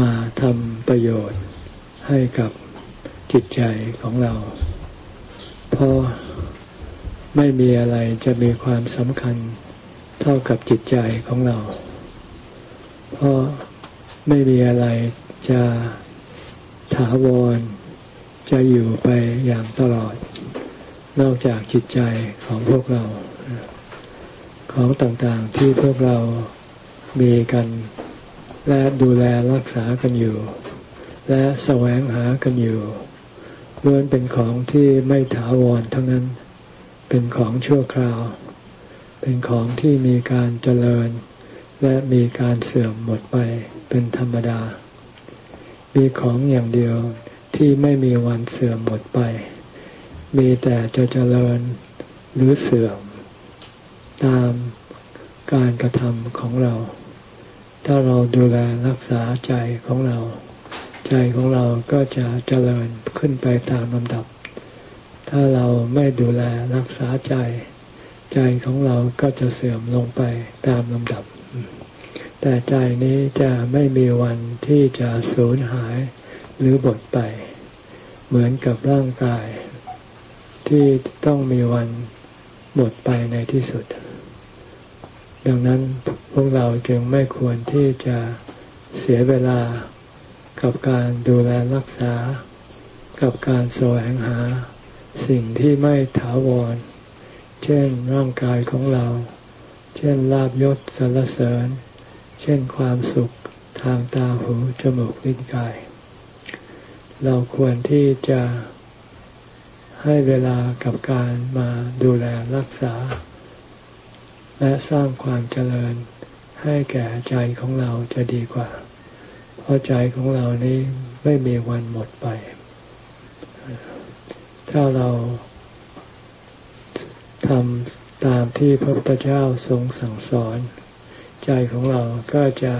มาทำประโยชน์ให้กับจิตใจของเรา เพราะไม่มีอะไรจะมีความสำคัญเท่ากับจิตใจของเรา เพราะไม่มีอะไรจะถาวร จะอยู่ไปอย่างตลอด นอกจากจิตใจของพวกเรา ของต่างๆที่พวกเรามีกัน และดูแลรักษากันอยู่ และแสวงหากันอยู่ล้วนเป็นของที่ไม่ถาวรทั้งนั้น เป็นของชั่วคราว เป็นของที่มีการเจริญ และมีการเสื่อมหมดไปเป็นธรรมดา มีของอย่างเดียวที่ไม่มีวันเสื่อมหมดไป มีแต่จะเจริญหรือเสื่อม ตามการกระทำของเรา ถ้าเราดูแลรักษาใจของเรา ใจของเราก็จะเจริญขึ้นไปตามลำดับ ถ้าเราไม่ดูแลรักษาใจ ใจของเราก็จะเสื่อมลงไปตามลำดับ แต่ใจนี้จะไม่มีวันที่จะสูญหายหรือบดไป เหมือนกับร่างกาย ที่ต้องมีวันหมดไปในที่สุด ดังนั้นพวกเราจึงไม่ควรที่จะเสียเวลากับการดูแลรักษา กับการแสวงหา สิ่งที่ไม่ถาวร เช่นร่างกายของเรา เช่นลาบยศสรรเสริญ เช่นความสุขทางตาหูจมูกลิ้นกาย เราควรที่จะให้เวลากับการมาดูแลรักษา และสร้างความเจริญให้แก่ใจของเราจะดีกว่า เพราะใจของเรานี้ไม่มีวันหมดไป ถ้าเราทำตามที่พระพุทธเจ้าทรงสั่งสอน ใจของเราก็จะ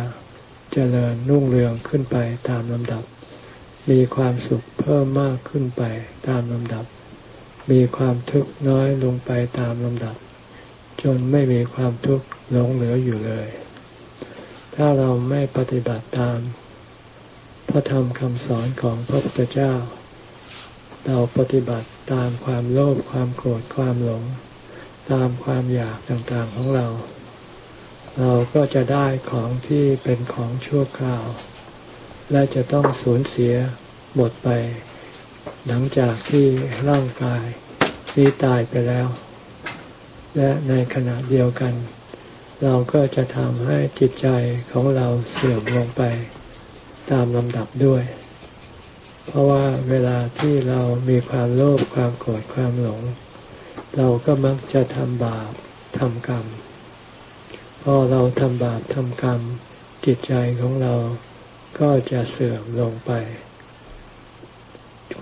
เจริญรุ่งเรืองขึ้นไปตามลำดับ มีความสุขเพิ่มมากขึ้นไปตามลำดับ มีความทุกข์น้อยลงไปตามลำดับ จนไม่มีความทุกข์หลงเหลืออยู่เลย ถ้าเราไม่ปฏิบัติตาม พระธรรมคำสอนของพระพุทธเจ้า เราปฏิบัติตามความโลภความโกรธความหลง ตามความอยากต่างๆของเรา เราก็จะได้ของที่เป็นของชั่วคราว และจะต้องสูญเสียหมดไป หลังจากที่ร่างกายนี้ตายไปแล้ว และในขณะเดียวกัน เราก็จะทำให้จิตใจของเราเสื่อมลงไปตามลำดับด้วย เพราะว่าเวลาที่เรามีความโลภความโกรธความหลง เราก็มักจะทำบาปทำกรรม พอเราทำบาปทำกรรม จิตใจของเราก็จะเสื่อมลงไป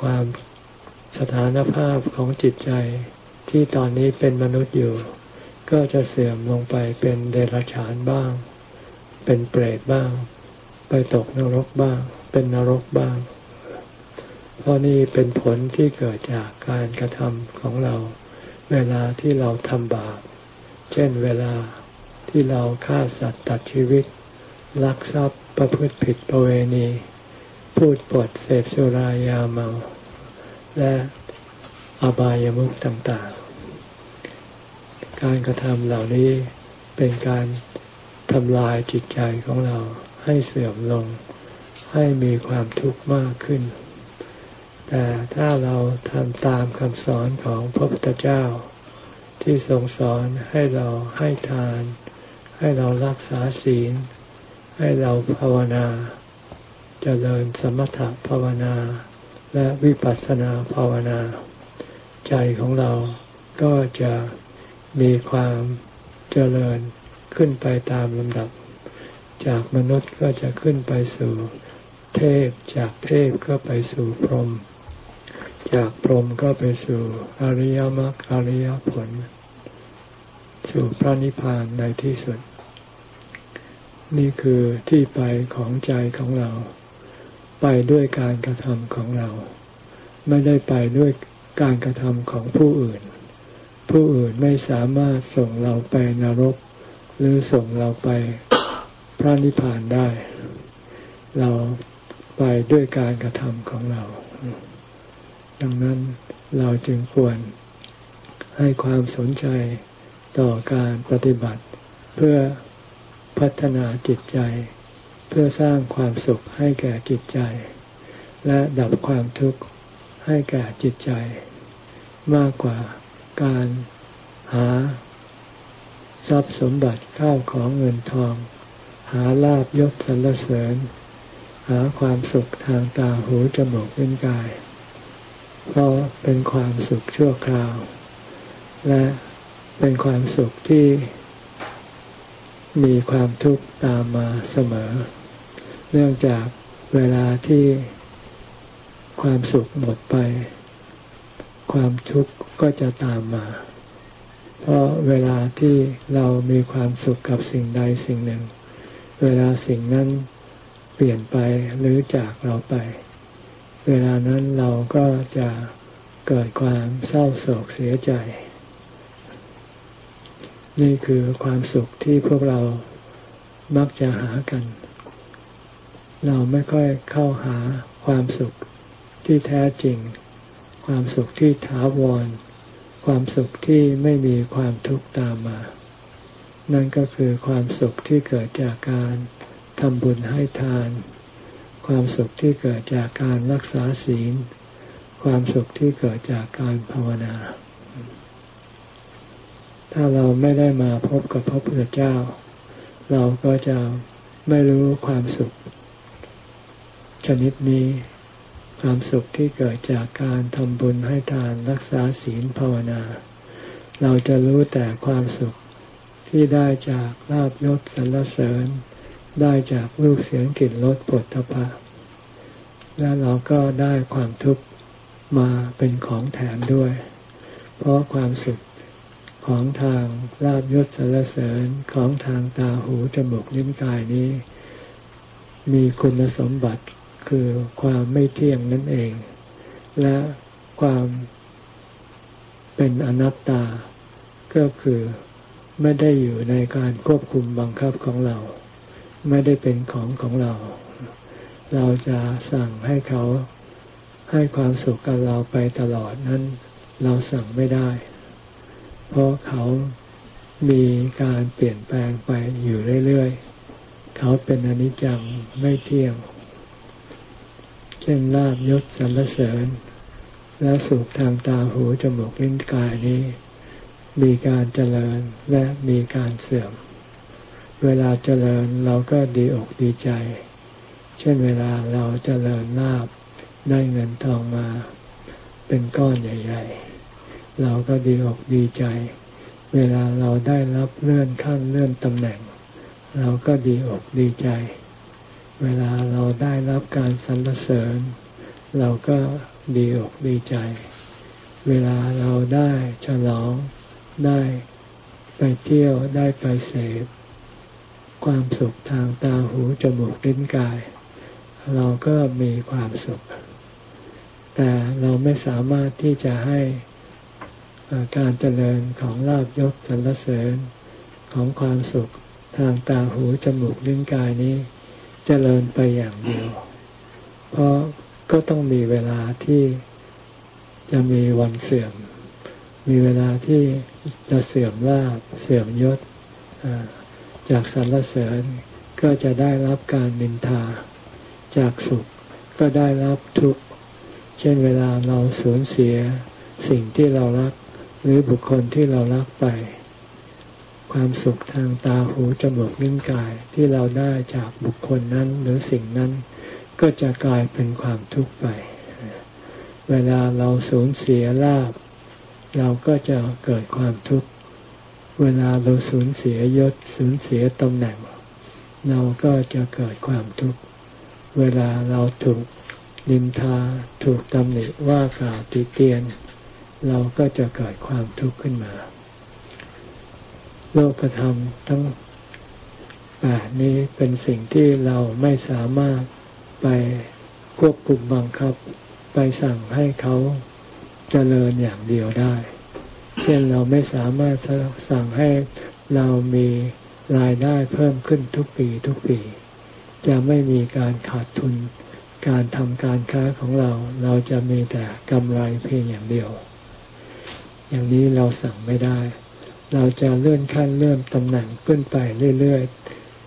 ความสถานภาพของจิตใจ ที่ตอนนี้เป็นมนุษย์อยู่ ก็จะเสื่อมลงไปเป็นเดรัจฉานบ้าง เป็นเปรตบ้าง ไปตกนรกบ้าง เป็นนรกบ้าง เพราะนี่เป็นผลที่เกิดจากการกระทำของเรา เวลาที่เราทำบาป เช่นเวลาที่เราฆ่าสัตว์ตัดชีวิต ลักทรัพย์ประพฤติผิดประเวณี พูดปดเสพสุรายาเมา และอบายามุขต่างๆ การกระทำเหล่านี้เป็นการทำลายจิตใจของเราให้เสื่อมลง ให้มีความทุกข์มากขึ้น แต่ถ้าเราทำตามคำสอนของพระพุทธเจ้า ที่ทรงสอนให้เราให้ทาน ให้เรารักษาศีล ให้เราภาวนาจเจริญสมถะภาวนา และวิปัสสนาภาวนา ใจของเราก็จะ มีความเจริญขึ้นไปตามลำดับ จากมนุษย์ก็จะขึ้นไปสู่เทพ จากเทพก็ไปสู่พรหม จากพรหมก็ไปสู่อริยมรรคอริยผล สู่พระนิพพานในที่สุด นี่คือที่ไปของใจของเรา ไปด้วยการกระทำของเรา ไม่ได้ไปด้วยการกระทำของผู้อื่น ผู้อื่นไม่สามารถส่งเราไปนรก หรือส่งเราไปพระนิพพานได้ เราไปด้วยการกระทำของเรา ดังนั้นเราจึงควรให้ความสนใจต่อการปฏิบัติ เพื่อพัฒนาจิตใจ เพื่อสร้างความสุขให้แก่จิตใจ และดับความทุกข์ให้แก่จิตใจ มากกว่า การหา ทรัพย์สมบัติข้าวของเงินทอง หาลาบยศสรรเสริญ หาความสุขทางตาหูจมูกเล่นกาย เพราะเป็นความสุขชั่วคราว และเป็นความสุขที่มีความทุกข์ตามมาเสมอ เนื่องจากเวลาที่ความสุขหมดไป ความทุกข์ก็จะตามมา เพราะเวลาที่เรามีความสุขกับสิ่งใดสิ่งหนึ่ง เวลาสิ่งนั้นเปลี่ยนไปหรือจากเราไป เวลานั้นเราก็จะเกิดความเศร้าโศกเสียใจ นี่คือความสุขที่พวกเรามักจะหากัน เราไม่ค่อยเข้าหาความสุขที่แท้จริง ความสุขที่ถาวร ความสุขที่ไม่มีความทุกข์ตามมา นั่นก็คือความสุขที่เกิดจากการทำบุญให้ทาน ความสุขที่เกิดจากการรักษาศีล ความสุขที่เกิดจากการภาวนา ถ้าเราไม่ได้มาพบกับพระพุทธเจ้า เราก็จะไม่รู้ความสุข ชนิดนี้ ความสุขที่เกิดจากการทำบุญให้ทานรักษาศีลภาวนา เราจะรู้แต่ความสุขที่ได้จากลาบยศสรรเสริญ ได้จากรูปเสียงกลิ่นรสผลตภะและเราก็ได้ความทุกข์มาเป็นของแถมด้วย เพราะความสุขของทางลาบยศสารเสริญของทางตาหูจมูกลิ้นกายนี้ มีคุณสมบัติ คือความไม่เที่ยงนั่นเอง และความเป็นอนัตตา ก็คือไม่ได้อยู่ในการควบคุมบังคับของเรา ไม่ได้เป็นของของเรา เราจะสั่งให้เขาให้ความสุขกับเราไปตลอดนั้น เราสั่งไม่ได้ เพราะเขามีการเปลี่ยนแปลงไปอยู่เรื่อยๆ เขาเป็นอนิจจังไม่เที่ยง เช่นลาบยศสรรเสริญ และสุขทางตาหูจมูกลิ้นกายนี้ มีการเจริญและมีการเสื่อม เวลาเจริญเราก็ดีอกดีใจ เช่นเวลาเราเจริญลาบได้เงินทองมา เป็นก้อนใหญ่ ๆ เราก็ดีอกดีใจ เวลาเราได้รับเลื่อนขั้นเลื่อนตำแหน่ง เราก็ดีอกดีใจ เวลาเราได้รับการสรรเสริญ เราก็ดีอกดีใจ เวลาเราได้ฉลองได้ไปเที่ยวได้ไปเสพความสุขทางตาหูจมูกลิ้นกาย เราก็มีความสุข แต่เราไม่สามารถที่จะให้การเจริญของลาบยศสรรเสริญของความสุขทางตาหูจมูกลิ้นกายนี้ เจริญไปอย่างเดียว เพราะก็ต้องมีเวลาที่จะมีวันเสื่อม มีเวลาที่จะเสื่อมลาบเสื่อมยศ จากสรรเสริญก็จะได้รับการนินทา จากสุขก็ได้รับทุกข์ เช่นเวลาเราสูญเสียสิ่งที่เรารัก หรือบุคคลที่เรารักไป ความสุขทางตาหูจมูกลิ้นกายที่เราได้จากบุคคลนั้นหรือสิ่งนั้น ก็จะกลายเป็นความทุกข์ไป เวลาเราสูญเสียลาบ เราก็จะเกิดความทุกข์ เวลาเราสูญเสียยศสูญเสียตำแหน่ง เราก็จะเกิดความทุกข์ เวลาเราถูกนินทาถูกตำหนิว่ากล่าวติเตียน เราก็จะเกิดความทุกข์ขึ้นมา โลกธรรมทั้งแปดนี้เป็นสิ่งที่เราไม่สามารถไปควบคุมบังคับ ไปสั่งให้เขาเจริญอย่างเดียวได้ เช่นเราไม่สามารถสั่งให้เรามีรายได้เพิ่มขึ้นทุกปีทุกปี จะไม่มีการขาดทุน การทำการค้าของเราเราจะมีแต่กำไรเพียงอย่างเดียว อย่างนี้เราสั่งไม่ได้ เราจะเลื่อนขั้นเลื่อนตำแหน่งขึ้นไปเรื่อย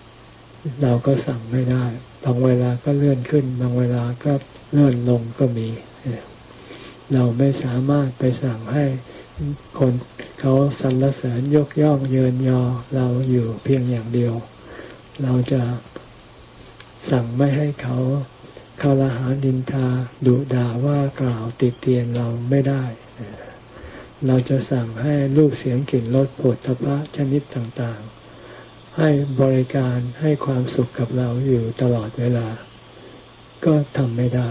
ๆ เราก็สั่งไม่ได้ บางเวลาก็เลื่อนขึ้น บางเวลาก็เลื่อนลงก็มี เราไม่สามารถไปสั่งให้คนเขาสรรเสริญยกย่องเยินยอเราอยู่เพียงอย่างเดียว เราจะสั่งไม่ให้เขาเขาละหาดินทาดุด่าว่ากล่าวติดเตียนเราไม่ได้ เราจะสั่งให้รูปเสียงกลิ่นรสผลทพะชนิดต่างๆ ให้บริการให้ความสุขกับเราอยู่ตลอดเวลา ก็ทำไม่ได้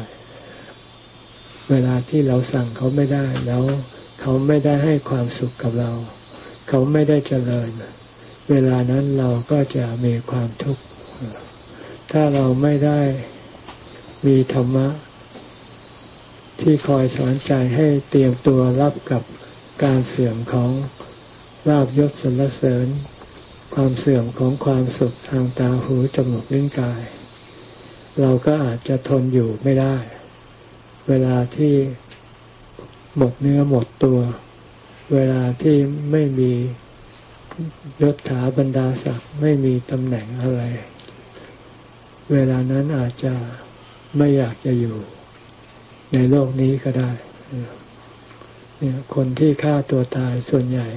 เวลาที่เราสั่งเขาไม่ได้แล้วเขาไม่ได้ให้ความสุขกับเรา เขาไม่ได้เจริญ เวลานั้นเราก็จะมีความทุกข์ ถ้าเราไม่ได้มีธรรมะที่คอยสอนใจให้เตรียมตัวรับกับ การเสื่อมของลาบยศสรรเสริญ ความเสื่อมของความสุขทางตาหูจมูกลิ้นกาย เราก็อาจจะทนอยู่ไม่ได้ เวลาที่หมดเนื้อหมดตัว เวลาที่ไม่มียศถาบรรดาศักดิ์ไม่มีตำแหน่งอะไร เวลานั้นอาจจะไม่อยากจะอยู่ในโลกนี้ก็ได้ เนี่ยคนที่ฆ่าตัวตายส่วนใหญ่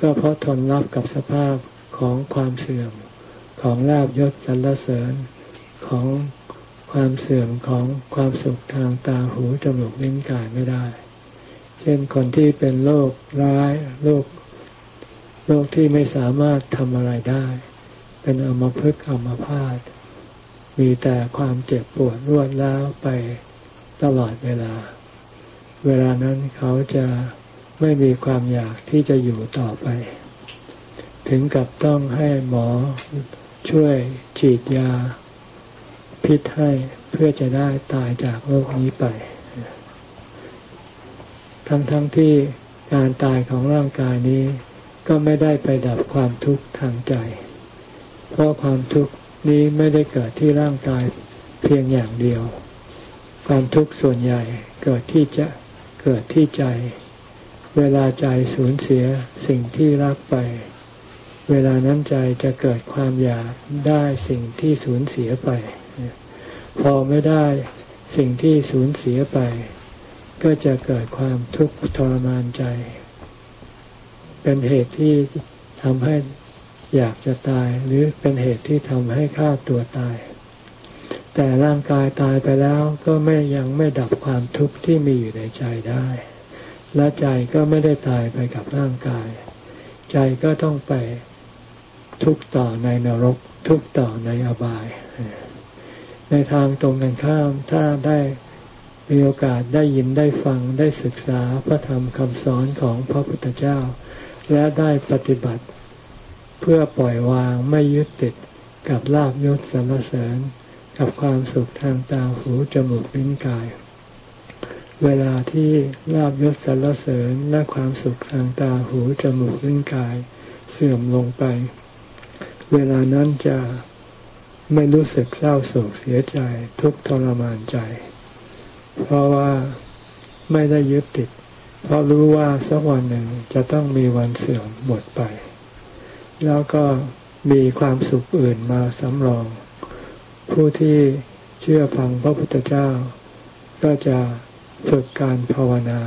ก็เพราะทนรับกับสภาพของความเสื่อมของลาบยศสรรเสริญของความเสื่อมของความสุขทางตาหูจมูกลิ้นกายไม่ได้ เช่นคนที่เป็นโรคร้ายโรคโรคที่ไม่สามารถทำอะไรได้ เป็นอมพึกอมพาตมีแต่ความเจ็บปวดรวดแล้วไปตลอดเวลา เวลานั้นเขาจะไม่มีความอยากที่จะอยู่ต่อไป ถึงกับต้องให้หมอช่วยฉีดยา พิษให้เพื่อจะได้ตายจากโลกนี้ไป ทั้งๆทที่การตายของร่างกายนี้ ก็ไม่ได้ไปดับความทุกข์ทางใจ เพราะความทุกข์นี้ไม่ได้เกิดที่ร่างกายเพียงอย่างเดียว ความทุกข์ส่วนใหญ่เกิดที่จะ กิดที่ใจ เวลาใจสูญเสียสิ่งที่รักไป เวลานั้นใจจะเกิดความอยากได้สิ่งที่สูญเสียไป พอไม่ได้สิ่งที่สูญเสียไป ก็จะเกิดความทุกข์ทรมานใจ เป็นเหตุที่ทำให้อยากจะตายหรือเป็นเหตุที่ทำให้ฆ่าตัวตาย แต่ร่างกายตายไปแล้วก็ไม่ยังไม่ดับความทุกข์ที่มีอยู่ในใจได้ และใจก็ไม่ได้ตายไปกับร่างกาย ใจก็ต้องไปทุกข์ต่อในนรก ทุกข์ต่อในอบาย ในทางตรงกันข้ามถ้าได้มีโอกาสได้ยินได้ฟังได้ศึกษาพระธรรมคำสอนของพระพุทธเจ้า และได้ปฏิบัติ เพื่อปล่อยวางไม่ยึดติดกับลาบยศสรรเสริญ กับความสุขทางตาหูจมูกลิ้นกาย เวลาที่ลาบยศสรรเสริญและความสุขทางตาหูจมูกลิ้นกาย เสื่อมลงไป เวลานั้นจะไม่รู้สึกเศร้าโศกเสียใจทุกทรมานใจ เพราะว่าไม่ได้ยึดติด เพราะรู้ว่าสักวันหนึ่งจะต้องมีวันเสื่อมหมดไป แล้วก็มีความสุขอื่นมาสำรอง ผู้ที่เชื่อฟังพระพุทธเจ้า ก็จะฝึกการภาวนา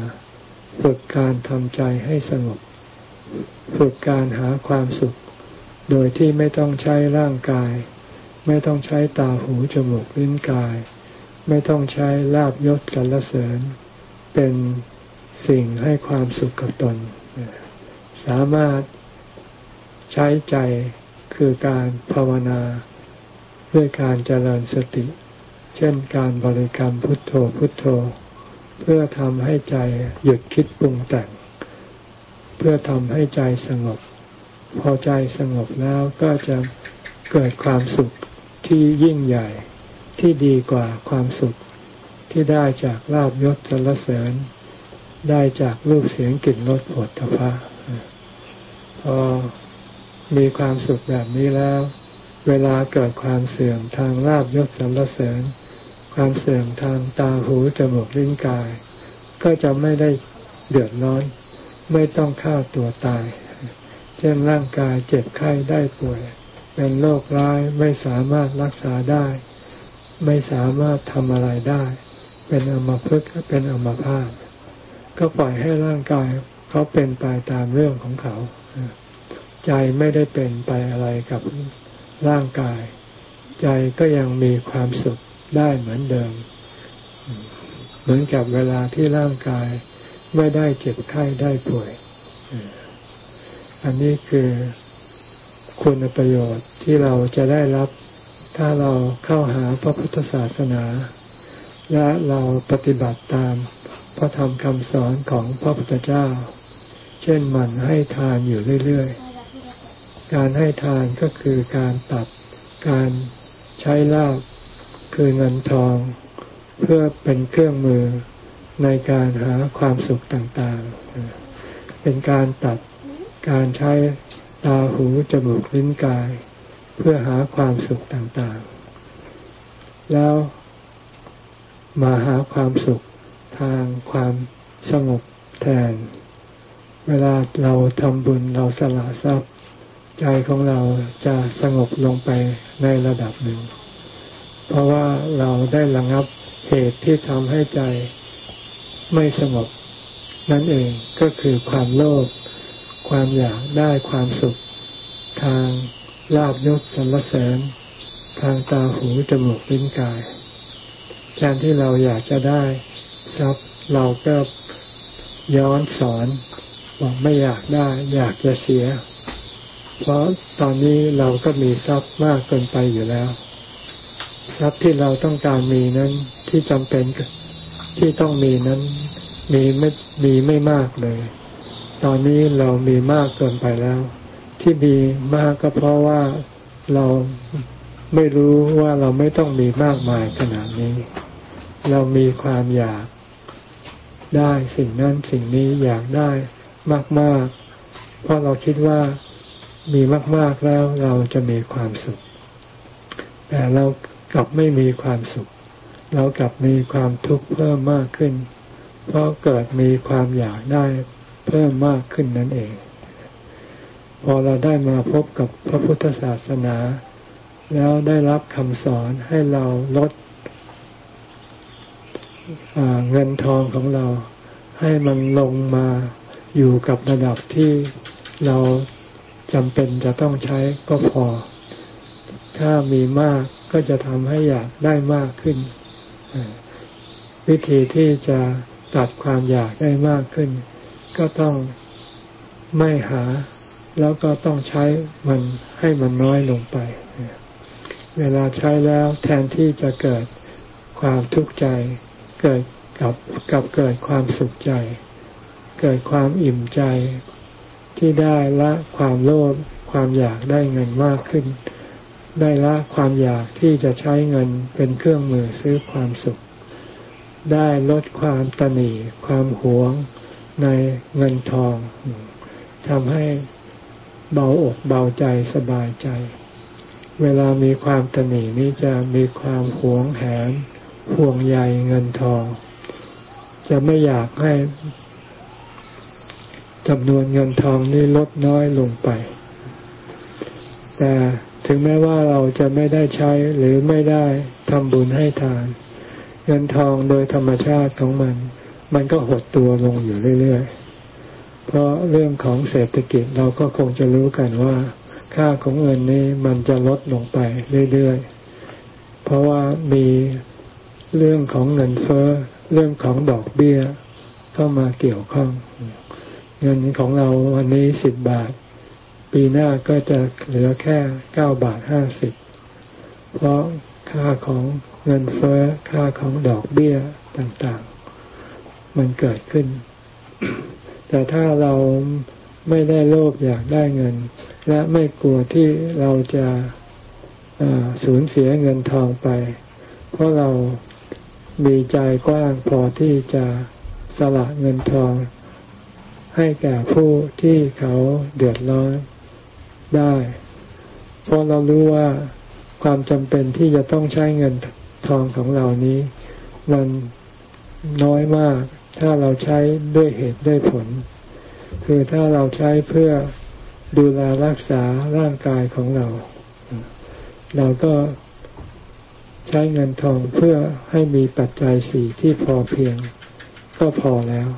ฝึกการทำใจให้สงบ ฝึกการหาความสุข โดยที่ไม่ต้องใช้ร่างกาย ไม่ต้องใช้ตาหูจมูกลิ้นกาย ไม่ต้องใช้ลาบยศสรรเสริญ เป็นสิ่งให้ความสุขกับตน สามารถใช้ใจคือการภาวนา ด้วยการเจริญสติ เช่นการบริกรรมพุทโธพุทโธ เพื่อทำให้ใจหยุดคิดปรุงแต่ง เพื่อทำให้ใจสงบ พอใจสงบแล้วก็จะเกิดความสุขที่ยิ่งใหญ่ที่ดีกว่าความสุขที่ได้จากลาบยศสรรเสริญ ได้จากรูปเสียงกลิ่นรสผลทพะพอมีความสุขแบบนี้แล้ว เวลาเกิดความเสื่อมทางลาบยศสรรเสริญ ความเสื่อมทางตาหูจมูกลิ้นกาย ก็จะไม่ได้เดือดร้อน ไม่ต้องฆ่าตัวตาย เช่นร่างกายเจ็บไข้ได้ป่วย เป็นโรคร้ายไม่สามารถรักษาได้ ไม่สามารถทำอะไรได้ เป็นอมภพเป็นอมภาพก็ปล่อยให้ร่างกายเขาเป็นไปตามเรื่องของเขา ใจไม่ได้เป็นไปอะไรกับ ร่างกาย ใจก็ยังมีความสุขได้เหมือนเดิม เหมือนกับเวลาที่ร่างกายไม่ได้เจ็บไข้ได้ป่วย อันนี้คือคุณประโยชน์ที่เราจะได้รับ ถ้าเราเข้าหาพระพุทธศาสนา และเราปฏิบัติตามพระธรรมคำสอนของพระพุทธเจ้า เช่นมันให้ทานอยู่เรื่อยๆ การให้ทานก็คือการตัดการใช้ลาบคือเงินทอง เพื่อเป็นเครื่องมือในการหาความสุขต่างๆ เป็นการตัดการใช้ตาหูจมูกลิ้นกาย เพื่อหาความสุขต่างๆ แล้วมาหาความสุขทางความสงบแทน เวลาเราทำบุญเราสละทรัพย์ ใจของเราจะสงบลงไปในระดับหนึ่ง เพราะว่าเราได้ระงับเหตุที่ทำให้ใจไม่สงบ นั่นเองก็คือความโลภความอยากได้ความสุข ทางลาบยศสรรเสริญ ทางตาหูจมูกลิ้นกาย แทนที่เราอยากจะได้ทรัพย์เราก็ย้อนสอนบอกไม่อยากได้ อยากจะเสีย เพราะตอนนี้เราก็มีทรัพย์มากเกินไปอยู่แล้ว ทรัพย์ที่เราต้องการมีนั้นที่จำเป็นที่ต้องมีนั้นมีไม่มีไม่มากเลย ตอนนี้เรามีมากเกินไปแล้ว ที่มีมากก็เพราะว่าเราไม่รู้ว่าเราไม่ต้องมีมากมายขนาดนี้ เรามีความอยากได้สิ่งนั้นสิ่งนี้อยากได้มากๆ เพราะเราคิดว่า มีมาก ๆแล้วเราจะมีความสุข แต่เรากลับไม่มีความสุข เรากลับมีความทุกข์เพิ่มมากขึ้น เพราะเกิดมีความอยากได้เพิ่มมากขึ้นนั่นเอง พอเราได้มาพบกับพระพุทธศาสนา แล้วได้รับคำสอนให้เราลดเงินทองของเราให้มันลงมาอยู่กับระดับที่เรา จำเป็นจะต้องใช้ก็พอ ถ้ามีมากก็จะทำให้อยากได้มากขึ้น วิธีที่จะตัดความอยากได้มากขึ้น ก็ต้องไม่หา แล้วก็ต้องใช้มันให้มันน้อยลงไป เวลาใช้แล้วแทนที่จะเกิดความทุกข์ใจ เกิดกับกับเกิดความสุขใจ เกิดความอิ่มใจ ที่ได้ละความโลภความอยากได้เงินมากขึ้น ได้ละความอยากที่จะใช้เงินเป็นเครื่องมือซื้อความสุข ได้ลดความตนีความหวงในเงินทองทำให้เบาอกเบาใจสบายใจ เวลามีความตนีนี้จะมีความหวงแหนห่วงใยเงินทอง จะไม่อยากให้ จำนวนเงินทองนี้ลดน้อยลงไป แต่ถึงแม้ว่าเราจะไม่ได้ใช้หรือไม่ได้ทำบุญให้ทาน เงินทองโดยธรรมชาติของมัน มันก็หดตัวลงอยู่เรื่อยๆ เพราะเรื่องของเศรษฐกิจเราก็คงจะรู้กันว่า ค่าของเงินนี้มันจะลดลงไปเรื่อยๆ เพราะว่ามีเรื่องของเงินเฟ้อเรื่องของดอกเบี้ยเข้ามาเกี่ยวข้อง เงินของเราวันนี้สิบบาท ปีหน้าก็จะเหลือแค่เก้าบาทห้าสิบเพราะค่าของเงินเฟ้อค่าของดอกเบี้ยต่างๆ มันเกิดขึ้น แต่ถ้าเราไม่ได้โลภอยากได้เงิน และไม่กลัวที่เราจะสูญเสียเงินทองไป เพราะเรามีใจกว้างพอที่จะสละเงินทอง ให้แก่ผู้ที่เขาเดือดร้อนได้ เพราะเรารู้ว่าความจำเป็นที่จะต้องใช้เงินทองของเรานี้ มันน้อยมาก ถ้าเราใช้ด้วยเหตุด้วยผล คือถ้าเราใช้เพื่อดูแลรักษาร่างกายของเรา เราก็ใช้เงินทองเพื่อให้มีปัจจัยสี่ที่พอเพียง ก็พอแล้ว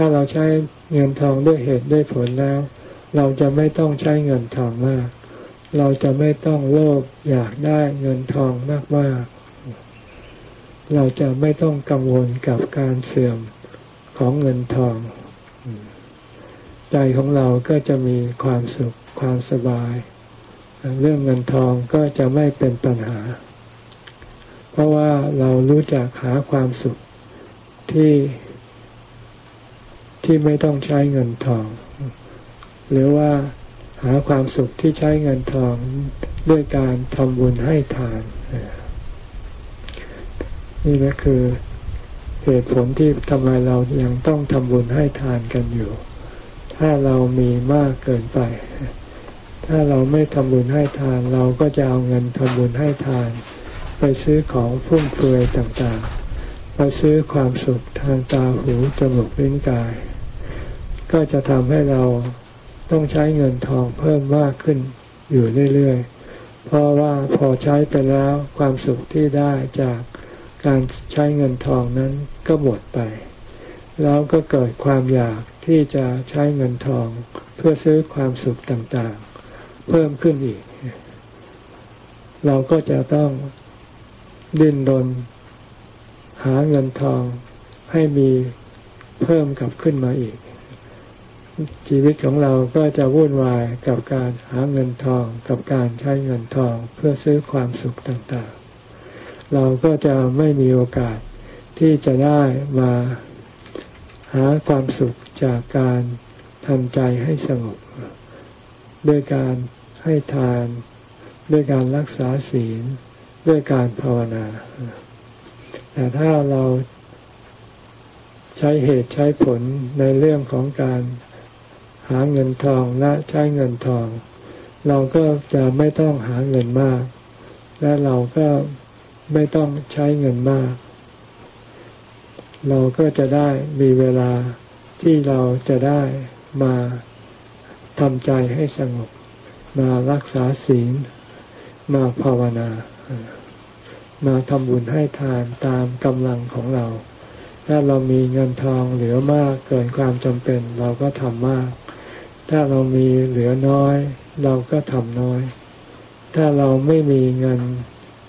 ถ้าเราใช้เงินทองด้วยเหตุด้วยผลแล้ว เราจะไม่ต้องใช้เงินทองมาก เราจะไม่ต้องโลภอยากได้เงินทองมากๆเราจะไม่ต้องกังวลกับการเสื่อมของเงินทอง ใจของเราก็จะมีความสุขความสบาย เรื่องเงินทองก็จะไม่เป็นปัญหา เพราะว่าเรารู้จักหาความสุขที่ ที่ไม่ต้องใช้เงินทอง หรือว่าหาความสุขที่ใช้เงินทองด้วยการทำบุญให้ทาน นี่ก็คือเหตุผลที่ทำไมเรายังต้องทำบุญให้ทานกันอยู่ ถ้าเรามีมากเกินไป ถ้าเราไม่ทำบุญให้ทาน เราก็จะเอาเงินทำบุญให้ทาน ไปซื้อของฟุ่มเฟือยต่างๆ ไปซื้อความสุขทางตาหูจมูกลิ้นกาย ก็จะทำให้เราต้องใช้เงินทองเพิ่มมากขึ้นอยู่เรื่อยๆ เพราะว่าพอใช้ไปแล้วความสุขที่ได้จากการใช้เงินทองนั้นก็หมดไป แล้วก็เกิดความอยากที่จะใช้เงินทองเพื่อซื้อความสุขต่างๆ เพิ่มขึ้นอีก เราก็จะต้องดิ้นรน หาเงินทองให้มีเพิ่มกับขึ้นมาอีก ชีวิตของเราก็จะวุ่นวายกับการหาเงินทองกับการใช้เงินทองเพื่อซื้อความสุขต่างๆ เราก็จะไม่มีโอกาสที่จะได้มาหาความสุขจากการทำใจให้สงบ ด้วยการให้ทาน ด้วยการรักษาศีล ด้วยการภาวนา แต่ถ้าเราใช้เหตุใช้ผลในเรื่องของการหาเงินทองและใช้เงินทอง เราก็จะไม่ต้องหาเงินมาก และเราก็ไม่ต้องใช้เงินมาก เราก็จะได้มีเวลาที่เราจะได้มาทำใจให้สงบ มารักษาศีล มาภาวนา มาทำบุญให้ทานตามกำลังของเรา ถ้าเรามีเงินทองเหลือมากเกินความจำเป็นเราก็ทำมาก ถ้าเรามีเหลือน้อย เราก็ทำน้อย ถ้าเราไม่มีเงิน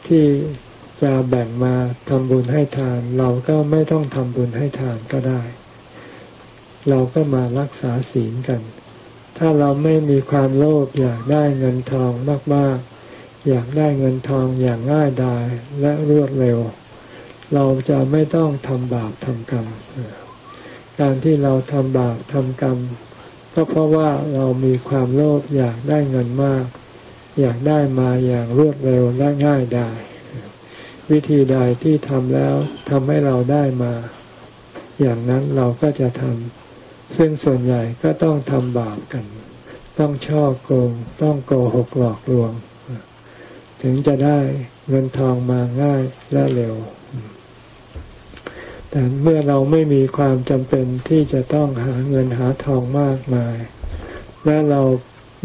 ที่จะแบ่งมาทำบุญให้ทาน เราก็ไม่ต้องทำบุญให้ทานก็ได้ เราก็มารักษาศีลกัน ถ้าเราไม่มีความโลภอยากได้เงินทองมากๆ อยากได้เงินทองอย่างง่ายดายและรวดเร็ว เราจะไม่ต้องทำบาปทำกรรม การที่เราทำบาปทำกรรม ก็เพราะว่าเรามีความโลภอยากได้เงินมาก อยากได้มาอย่างรวดเร็วและง่ายดายวิธีใดที่ทำแล้วทำให้เราได้มา อย่างนั้นเราก็จะทำซึ่งส่วนใหญ่ก็ต้องทำบาปกัน ต้องช่อโกงต้องโกหกหลอกลวง ถึงจะได้เงินทองมาง่ายและเร็ว แต่เมื่อเราไม่มีความจำเป็นที่จะต้องหาเงินหาทองมากมาย และเรา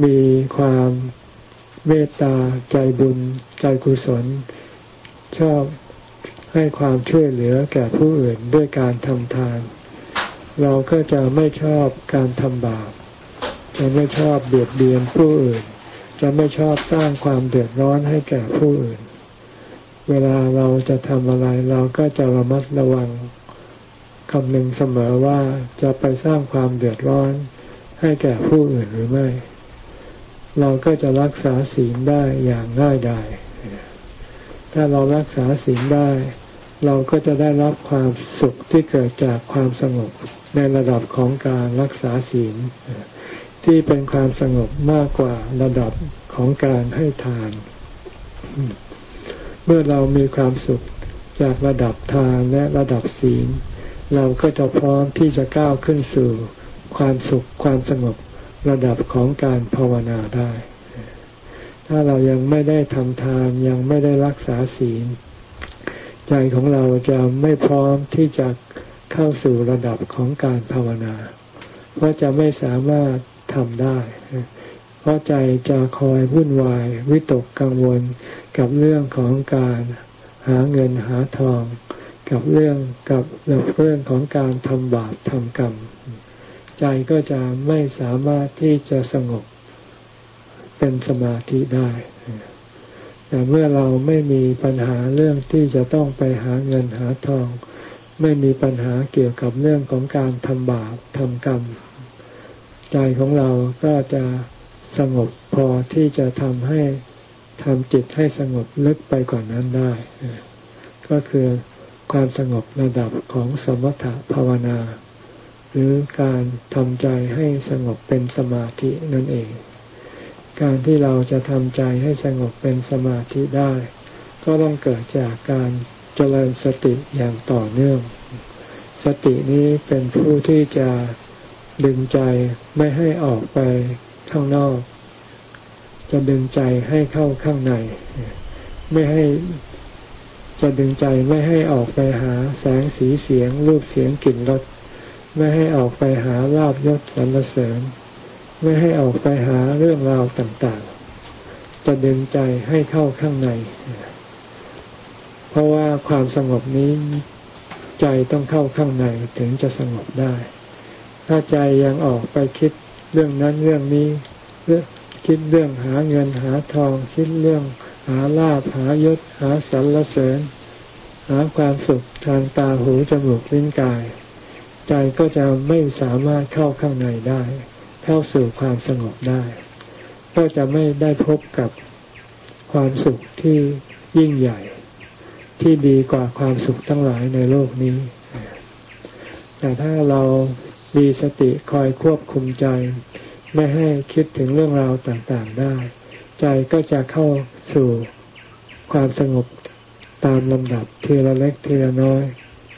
มีความเมตตาใจบุญใจกุศล ชอบให้ความช่วยเหลือแก่ผู้อื่นด้วยการทำทาน เราก็จะไม่ชอบการทำบาปจะไม่ชอบเบียดเบียนผู้อื่น จะไม่ชอบสร้างความเดือดร้อนให้แก่ผู้อื่น เวลาเราจะทำอะไรเราก็จะระมัดระวังคำนึงเสมอว่าจะไปสร้างความเดือดร้อนให้แก่ผู้อื่นหรือไม่ เราก็จะรักษาศีลได้อย่างง่ายดายถ้าเรารักษาศีลได้ เราก็จะได้รับความสุขที่เกิดจากความสงบในระดับของการรักษาศีล ที่เป็นความสงบมากกว่าระดับของการให้ทาน เมื่อเรามีความสุขจากระดับทานและระดับศีล เราก็จะพร้อมที่จะก้าวขึ้นสู่ความสุขความสงบระดับของการภาวนาได้ ถ้าเรายังไม่ได้ทำทานยังไม่ได้รักษาศีล ใจของเราจะไม่พร้อมที่จะเข้าสู่ระดับของการภาวนา เพราะจะไม่สามารถ ทำได้ เพราะใจจะคอยวุ่นวายวิตกกังวลกับเรื่องของการหาเงินหาทอง กับเรื่องกับเรื่องของการทำบาปทำกรรม ใจก็จะไม่สามารถที่จะสงบเป็นสมาธิได้แต่เมื่อเราไม่มีปัญหาเรื่องที่จะต้องไปหาเงินหาทอง ไม่มีปัญหาเกี่ยวกับเรื่องของการทำบาปทำกรรม ใจของเราก็จะสงบพอที่จะทำให้ทำจิตให้สงบลึกไปกว่านนั้นได้ ก็คือความสงบระดับของสมถภาวนา หรือการทำใจให้สงบเป็นสมาธินั่นเอง การที่เราจะทำใจให้สงบเป็นสมาธิได้ ก็ต้องเกิดจากการเจริญสติอย่างต่อเนื่อง สตินี้เป็นผู้ที่จะ ดึงใจไม่ให้ออกไปข้างนอก จะดึงใจให้เข้าข้างใน ไม่ให้ จะดึงใจไม่ให้ออกไปหาแสงสีเสียง รูปเสียงกลิ่นรสไม่ให้ออกไปหาลาบยศสรรเสริญ ไม่ให้ออกไปหาเรื่องราวต่างๆ จะดึงใจให้เข้าข้างใน เพราะว่าความสงบนี้ใจต้องเข้าข้างในถึงจะสงบได้ ถ้าใจยังออกไปคิดเรื่องนั้นเรื่องนี้เรื่อคิดเรื่องหาเงินหาทอง คิดเรื่องหาลาภหายศหาสรรเสริญ หาความสุขทางตาหูจมูกลิ้นกาย ใจก็จะไม่สามารถเข้าข้างในได้ เข้าสู่ความสงบได้ ก็จะไม่ได้พบกับความสุขที่ยิ่งใหญ่ ที่ดีกว่าความสุขทั้งหลายในโลกนี้ แต่ถ้าเรา มีสติคอยควบคุมใจ ไม่ให้คิดถึงเรื่องราวต่างๆได้ ใจก็จะเข้าสู่ความสงบตามลำดับทีละเล็กทีละน้อย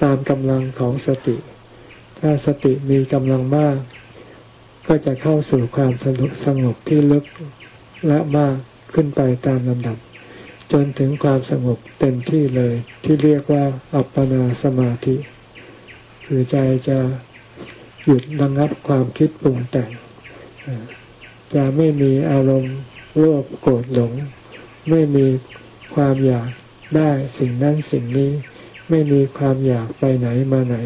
ตามกำลังของสติ ถ้าสติมีกำลังมาก ก็จะเข้าสู่ความสงบสงบที่ลึกและมากขึ้นไปตามลำดับ จนถึงความสงบเต็มที่เลยที่เรียกว่าอัปปนาสมาธิ คือใจจะ หยุดระงับความคิดปรุงแต่งจะไม่มีอารมณ์โลภโกรธหลง ไม่มีความอยากได้สิ่งนั้นสิ่งนี้ ไม่มีความอยากไปไหนมาไหน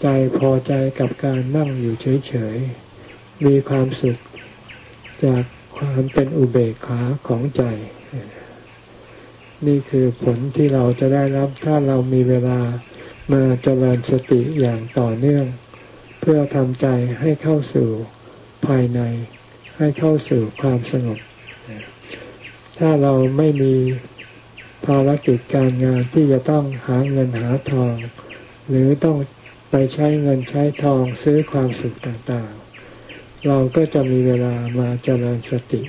ใจพอใจกับการนั่งอยู่เฉยๆ มีความสุขจากความเป็นอุเบกขาของใจ นี่คือผลที่เราจะได้รับถ้าเรามีเวลามาเจริญสติอย่างต่อเนื่อง พื่อทำใจให้เข้าสู่ภายใน ให้เข้าสู่ความสงบ ถ้าเราไม่มีภารกิจการงานที่จะต้องหาเงินหาทอง หรือต้องไปใช้เงินใช้ทองซื้อความสุขต่างๆ เราก็จะมีเวลามาเจริญสติ